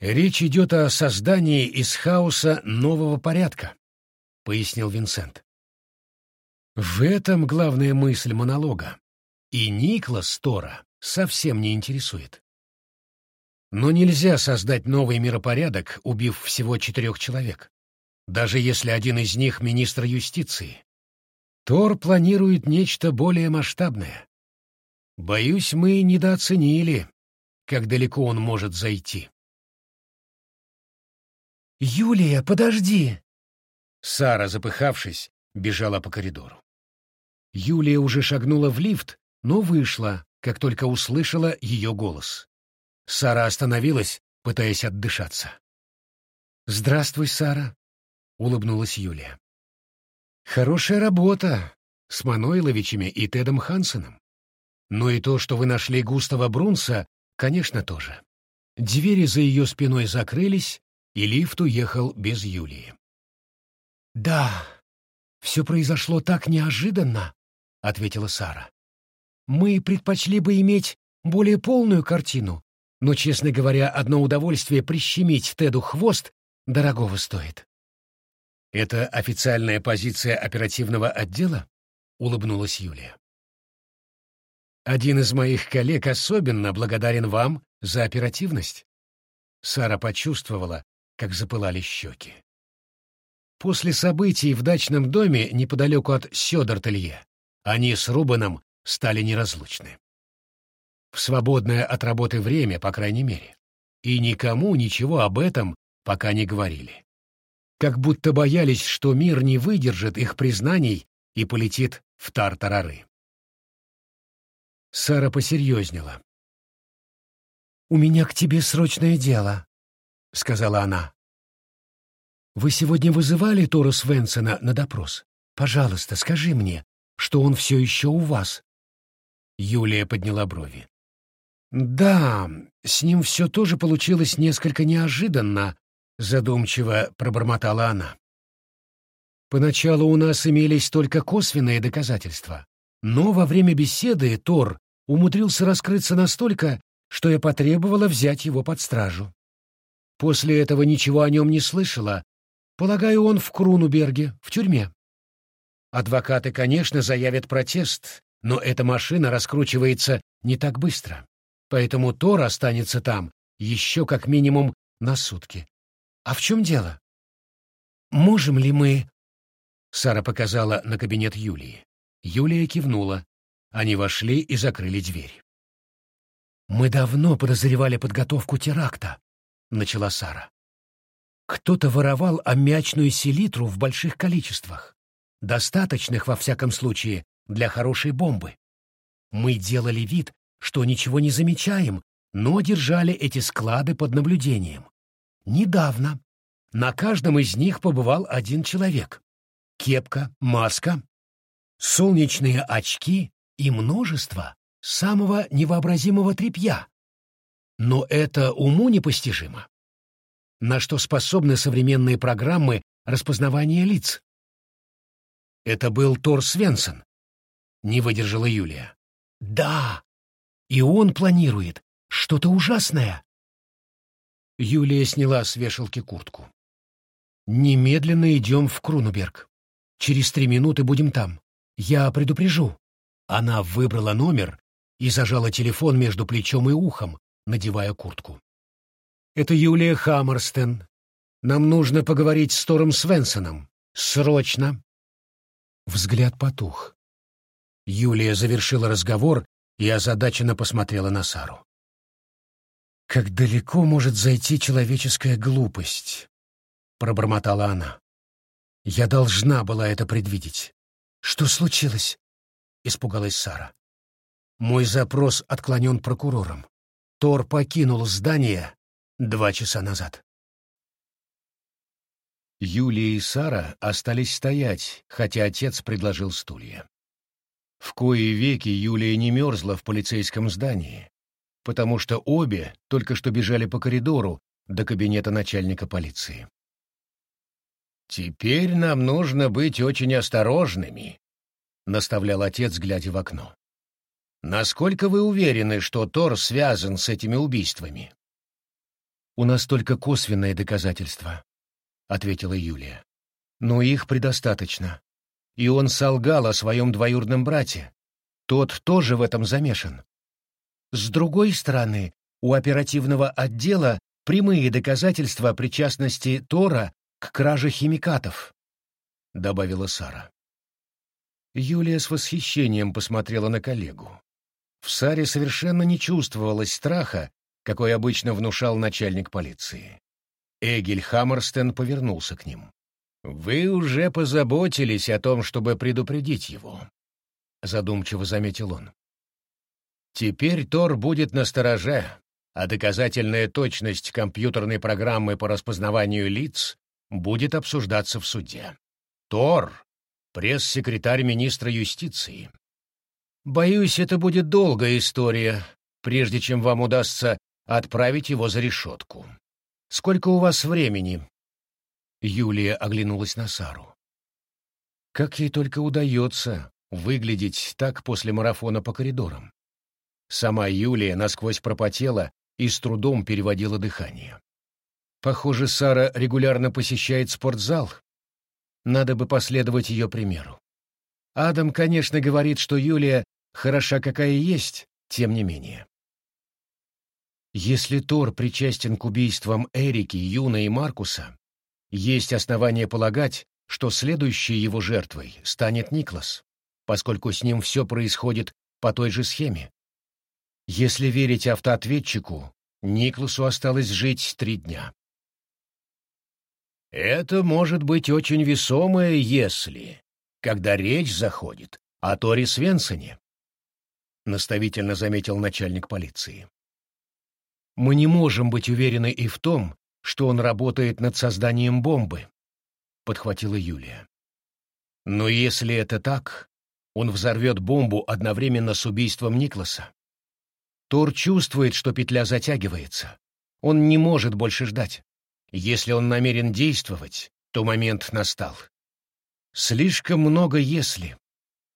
«Речь идет о создании из хаоса нового порядка», — пояснил Винсент. В этом главная мысль монолога, и Никлас Тора совсем не интересует. Но нельзя создать новый миропорядок, убив всего четырех человек, даже если один из них — министр юстиции. Тор планирует нечто более масштабное. Боюсь, мы недооценили, как далеко он может зайти. «Юлия, подожди!» Сара, запыхавшись, бежала по коридору. Юлия уже шагнула в лифт, но вышла, как только услышала ее голос. Сара остановилась, пытаясь отдышаться. «Здравствуй, Сара», — улыбнулась Юлия. «Хорошая работа с Манойловичами и Тедом Хансеном. Но и то, что вы нашли Густава Брунса, конечно, тоже». Двери за ее спиной закрылись, и лифт уехал без Юлии. «Да, все произошло так неожиданно», — ответила Сара. «Мы предпочли бы иметь более полную картину, но, честно говоря, одно удовольствие прищемить Теду хвост дорогого стоит. «Это официальная позиция оперативного отдела?» — улыбнулась Юлия. «Один из моих коллег особенно благодарен вам за оперативность». Сара почувствовала, как запылали щеки. После событий в дачном доме неподалеку от Сёдортелье они с Рубаном стали неразлучны в свободное от работы время, по крайней мере, и никому ничего об этом пока не говорили. Как будто боялись, что мир не выдержит их признаний и полетит в тартарары. Сара посерьезнела. «У меня к тебе срочное дело», — сказала она. «Вы сегодня вызывали Тора Свенсона на допрос? Пожалуйста, скажи мне, что он все еще у вас». Юлия подняла брови. «Да, с ним все тоже получилось несколько неожиданно», — задумчиво пробормотала она. «Поначалу у нас имелись только косвенные доказательства, но во время беседы Тор умудрился раскрыться настолько, что я потребовала взять его под стражу. После этого ничего о нем не слышала. Полагаю, он в Крунуберге, в тюрьме. Адвокаты, конечно, заявят протест, но эта машина раскручивается не так быстро. Поэтому Тор останется там еще как минимум на сутки. А в чем дело? Можем ли мы... Сара показала на кабинет Юлии. Юлия кивнула. Они вошли и закрыли дверь. «Мы давно подозревали подготовку теракта», — начала Сара. «Кто-то воровал аммиачную селитру в больших количествах, достаточных, во всяком случае, для хорошей бомбы. Мы делали вид, что ничего не замечаем, но держали эти склады под наблюдением. Недавно на каждом из них побывал один человек. Кепка, маска, солнечные очки и множество самого невообразимого тряпья. Но это уму непостижимо. На что способны современные программы распознавания лиц? Это был Тор Свенсон. Не выдержала Юлия. Да, и он планирует что-то ужасное. Юлия сняла с вешалки куртку. Немедленно идем в Крунуберг. Через три минуты будем там. Я предупрежу. Она выбрала номер и зажала телефон между плечом и ухом, надевая куртку. «Это Юлия Хаммерстен. Нам нужно поговорить с Тором Свенсоном. Срочно!» Взгляд потух. Юлия завершила разговор и озадаченно посмотрела на Сару. «Как далеко может зайти человеческая глупость?» — пробормотала она. «Я должна была это предвидеть. Что случилось?» — испугалась Сара. Мой запрос отклонен прокурором. Тор покинул здание два часа назад. Юлия и Сара остались стоять, хотя отец предложил стулья. В кои веки Юлия не мерзла в полицейском здании, потому что обе только что бежали по коридору до кабинета начальника полиции. «Теперь нам нужно быть очень осторожными», — наставлял отец, глядя в окно. Насколько вы уверены, что Тор связан с этими убийствами? У нас только косвенные доказательства, ответила Юлия. Но их предостаточно. И он солгал о своем двоюродном брате. Тот тоже в этом замешан. С другой стороны, у оперативного отдела прямые доказательства причастности Тора к краже химикатов, добавила Сара. Юлия с восхищением посмотрела на коллегу. В Саре совершенно не чувствовалось страха, какой обычно внушал начальник полиции. Эгель Хаммерстен повернулся к ним. «Вы уже позаботились о том, чтобы предупредить его», — задумчиво заметил он. «Теперь Тор будет на стороже, а доказательная точность компьютерной программы по распознаванию лиц будет обсуждаться в суде. Тор — пресс-секретарь министра юстиции. Боюсь, это будет долгая история, прежде чем вам удастся отправить его за решетку. Сколько у вас времени?» Юлия оглянулась на Сару. Как ей только удается выглядеть так после марафона по коридорам. Сама Юлия насквозь пропотела и с трудом переводила дыхание. Похоже, Сара регулярно посещает спортзал. Надо бы последовать ее примеру. Адам, конечно, говорит, что Юлия хороша какая есть, тем не менее. Если Тор причастен к убийствам Эрики, Юна и Маркуса, есть основания полагать, что следующей его жертвой станет Никлас, поскольку с ним все происходит по той же схеме. Если верить автоответчику, Никласу осталось жить три дня. Это может быть очень весомое «если», когда речь заходит о Торе Свенсоне. — наставительно заметил начальник полиции. «Мы не можем быть уверены и в том, что он работает над созданием бомбы», — подхватила Юлия. «Но если это так, он взорвет бомбу одновременно с убийством Никласа. Тор чувствует, что петля затягивается. Он не может больше ждать. Если он намерен действовать, то момент настал. Слишком много «если».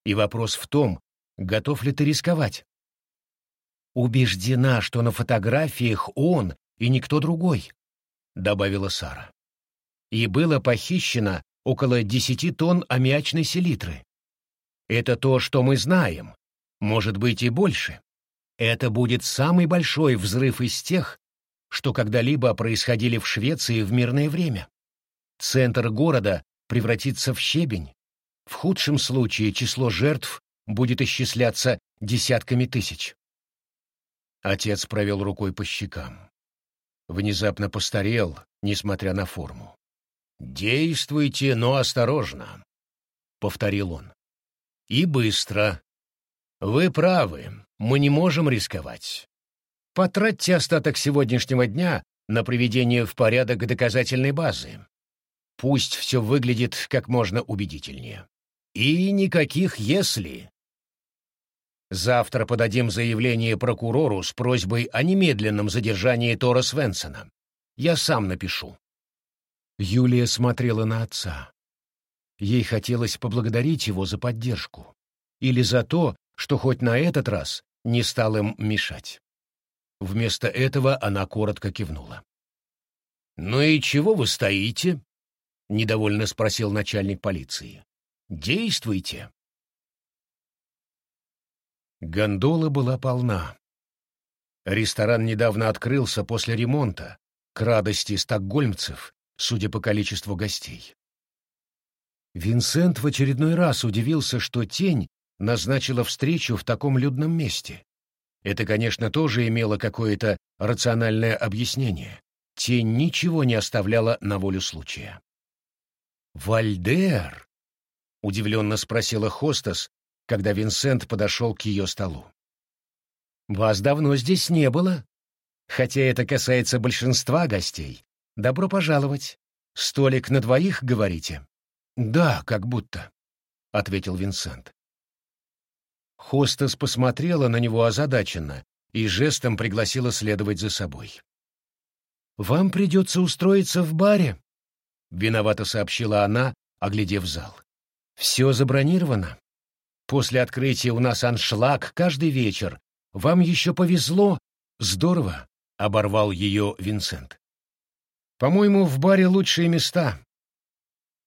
И вопрос в том, готов ли ты рисковать. «Убеждена, что на фотографиях он и никто другой», — добавила Сара. «И было похищено около десяти тонн аммиачной селитры. Это то, что мы знаем, может быть и больше. Это будет самый большой взрыв из тех, что когда-либо происходили в Швеции в мирное время. Центр города превратится в щебень. В худшем случае число жертв будет исчисляться десятками тысяч. Отец провел рукой по щекам. Внезапно постарел, несмотря на форму. «Действуйте, но осторожно», — повторил он. «И быстро. Вы правы, мы не можем рисковать. Потратьте остаток сегодняшнего дня на приведение в порядок доказательной базы. Пусть все выглядит как можно убедительнее. И никаких «если». Завтра подадим заявление прокурору с просьбой о немедленном задержании Тора Свенсона. Я сам напишу. Юлия смотрела на отца. Ей хотелось поблагодарить его за поддержку. Или за то, что хоть на этот раз не стал им мешать. Вместо этого она коротко кивнула. «Ну и чего вы стоите?» — недовольно спросил начальник полиции. «Действуйте». Гондола была полна. Ресторан недавно открылся после ремонта, к радости стокгольмцев, судя по количеству гостей. Винсент в очередной раз удивился, что тень назначила встречу в таком людном месте. Это, конечно, тоже имело какое-то рациональное объяснение. Тень ничего не оставляла на волю случая. «Вальдер?» — удивленно спросила Хостас, когда Винсент подошел к ее столу. «Вас давно здесь не было. Хотя это касается большинства гостей. Добро пожаловать. Столик на двоих, говорите?» «Да, как будто», — ответил Винсент. Хостес посмотрела на него озадаченно и жестом пригласила следовать за собой. «Вам придется устроиться в баре», — виновато сообщила она, оглядев зал. «Все забронировано. После открытия у нас аншлаг каждый вечер. Вам еще повезло. Здорово, — оборвал ее Винсент. По-моему, в баре лучшие места.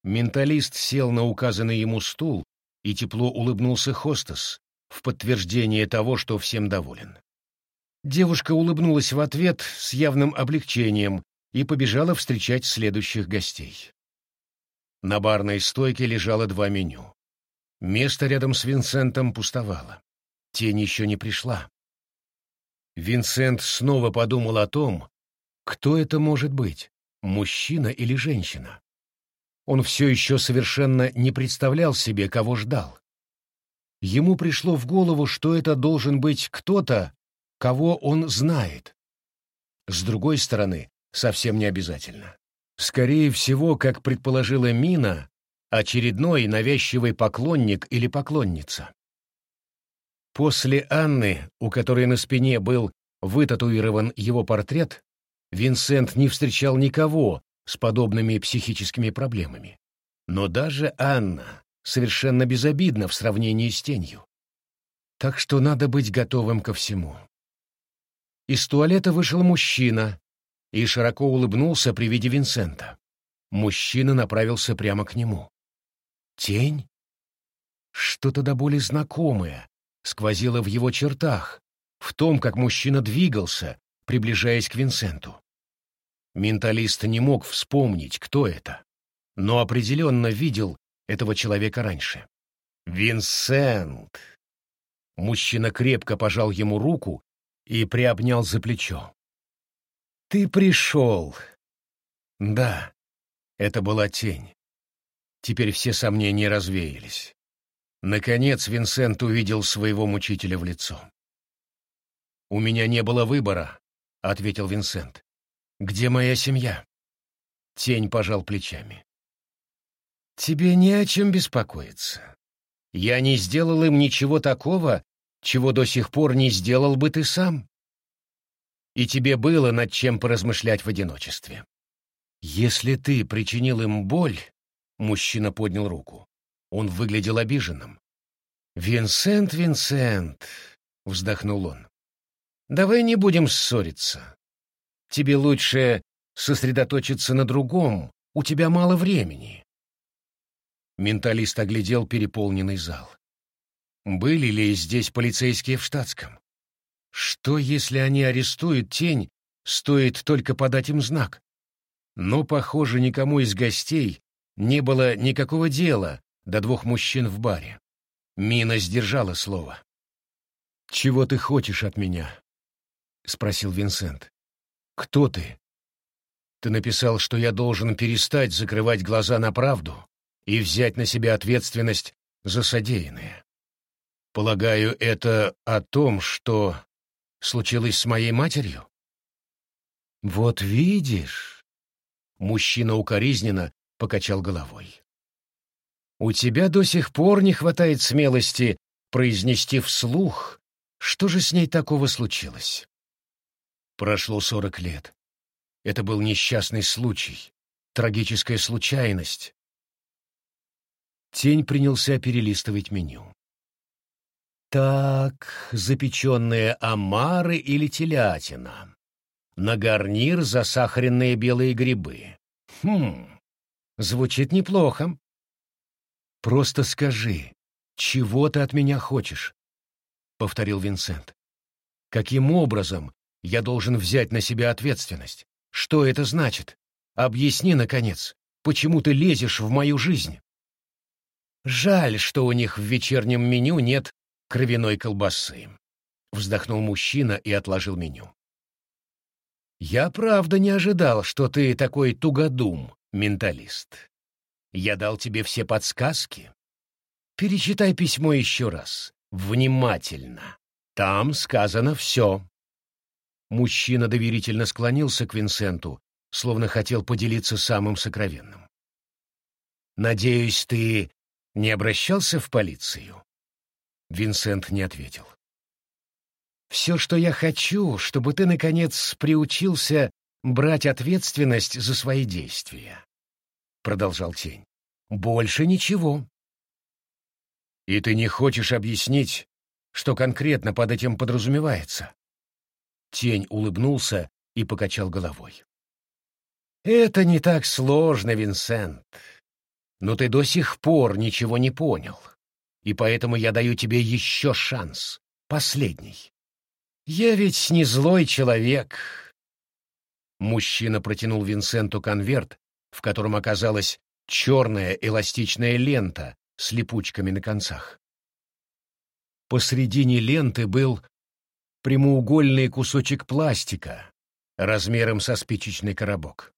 Менталист сел на указанный ему стул и тепло улыбнулся хостес в подтверждение того, что всем доволен. Девушка улыбнулась в ответ с явным облегчением и побежала встречать следующих гостей. На барной стойке лежало два меню. Место рядом с Винсентом пустовало. Тень еще не пришла. Винсент снова подумал о том, кто это может быть, мужчина или женщина. Он все еще совершенно не представлял себе, кого ждал. Ему пришло в голову, что это должен быть кто-то, кого он знает. С другой стороны, совсем не обязательно. Скорее всего, как предположила Мина, очередной навязчивый поклонник или поклонница. После Анны, у которой на спине был вытатуирован его портрет, Винсент не встречал никого с подобными психическими проблемами. Но даже Анна совершенно безобидна в сравнении с тенью. Так что надо быть готовым ко всему. Из туалета вышел мужчина и широко улыбнулся при виде Винсента. Мужчина направился прямо к нему. Тень? Что-то до боли знакомое сквозило в его чертах, в том, как мужчина двигался, приближаясь к Винсенту. Менталист не мог вспомнить, кто это, но определенно видел этого человека раньше. «Винсент!» Мужчина крепко пожал ему руку и приобнял за плечо. «Ты пришел!» Да, это была тень. Теперь все сомнения развеялись. Наконец Винсент увидел своего мучителя в лицо. «У меня не было выбора», — ответил Винсент. «Где моя семья?» Тень пожал плечами. Тебе не о чем беспокоиться. Я не сделал им ничего такого, чего до сих пор не сделал бы ты сам. И тебе было над чем поразмышлять в одиночестве. Если ты причинил им боль, мужчина поднял руку. Он выглядел обиженным. «Винсент, Винсент», — вздохнул он, — «давай не будем ссориться. Тебе лучше сосредоточиться на другом, у тебя мало времени». Менталист оглядел переполненный зал. Были ли здесь полицейские в штатском? Что, если они арестуют тень, стоит только подать им знак? Но, похоже, никому из гостей не было никакого дела до двух мужчин в баре. Мина сдержала слово. «Чего ты хочешь от меня?» — спросил Винсент. «Кто ты?» «Ты написал, что я должен перестать закрывать глаза на правду и взять на себя ответственность за содеянное. Полагаю, это о том, что случилось с моей матерью? Вот видишь, мужчина укоризненно покачал головой. У тебя до сих пор не хватает смелости произнести вслух, что же с ней такого случилось. Прошло сорок лет. Это был несчастный случай, трагическая случайность. Тень принялся перелистывать меню. Так, запеченные омары или телятина. На гарнир засахаренные белые грибы. Хм, звучит неплохо. Просто скажи, чего ты от меня хочешь? Повторил Винсент. Каким образом я должен взять на себя ответственность? Что это значит? Объясни, наконец, почему ты лезешь в мою жизнь? Жаль, что у них в вечернем меню нет кровяной колбасы. Вздохнул мужчина и отложил меню. Я правда не ожидал, что ты такой тугодум, менталист. Я дал тебе все подсказки. Перечитай письмо еще раз. Внимательно. Там сказано все. Мужчина доверительно склонился к Винсенту, словно хотел поделиться самым сокровенным. «Надеюсь, ты не обращался в полицию?» Винсент не ответил. «Все, что я хочу, чтобы ты, наконец, приучился брать ответственность за свои действия», — продолжал Тень. «Больше ничего». «И ты не хочешь объяснить, что конкретно под этим подразумевается?» Тень улыбнулся и покачал головой. «Это не так сложно, Винсент. Но ты до сих пор ничего не понял и поэтому я даю тебе еще шанс, последний. Я ведь не злой человек. Мужчина протянул Винсенту конверт, в котором оказалась черная эластичная лента с липучками на концах. Посредине ленты был прямоугольный кусочек пластика размером со спичечный коробок.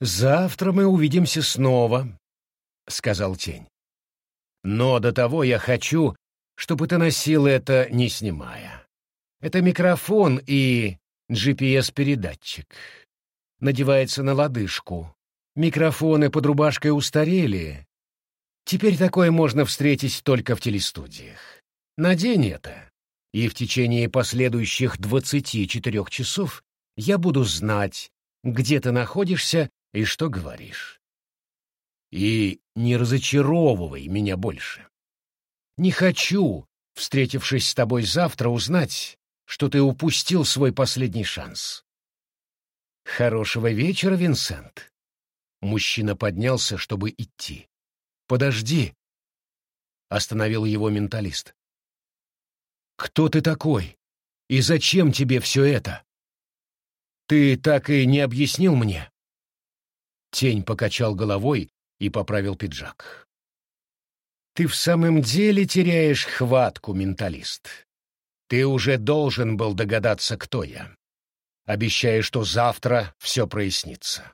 «Завтра мы увидимся снова», — сказал тень. Но до того я хочу, чтобы ты носил это, не снимая. Это микрофон и GPS-передатчик. Надевается на лодыжку. Микрофоны под рубашкой устарели. Теперь такое можно встретить только в телестудиях. Надень это, и в течение последующих 24 часов я буду знать, где ты находишься и что говоришь. И не разочаровывай меня больше. Не хочу, встретившись с тобой завтра, узнать, что ты упустил свой последний шанс. Хорошего вечера, Винсент. Мужчина поднялся, чтобы идти. Подожди. Остановил его менталист. Кто ты такой? И зачем тебе все это? Ты так и не объяснил мне. Тень покачал головой, и поправил пиджак. «Ты в самом деле теряешь хватку, менталист. Ты уже должен был догадаться, кто я. Обещаю, что завтра все прояснится.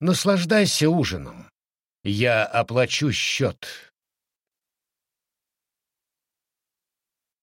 Наслаждайся ужином. Я оплачу счет.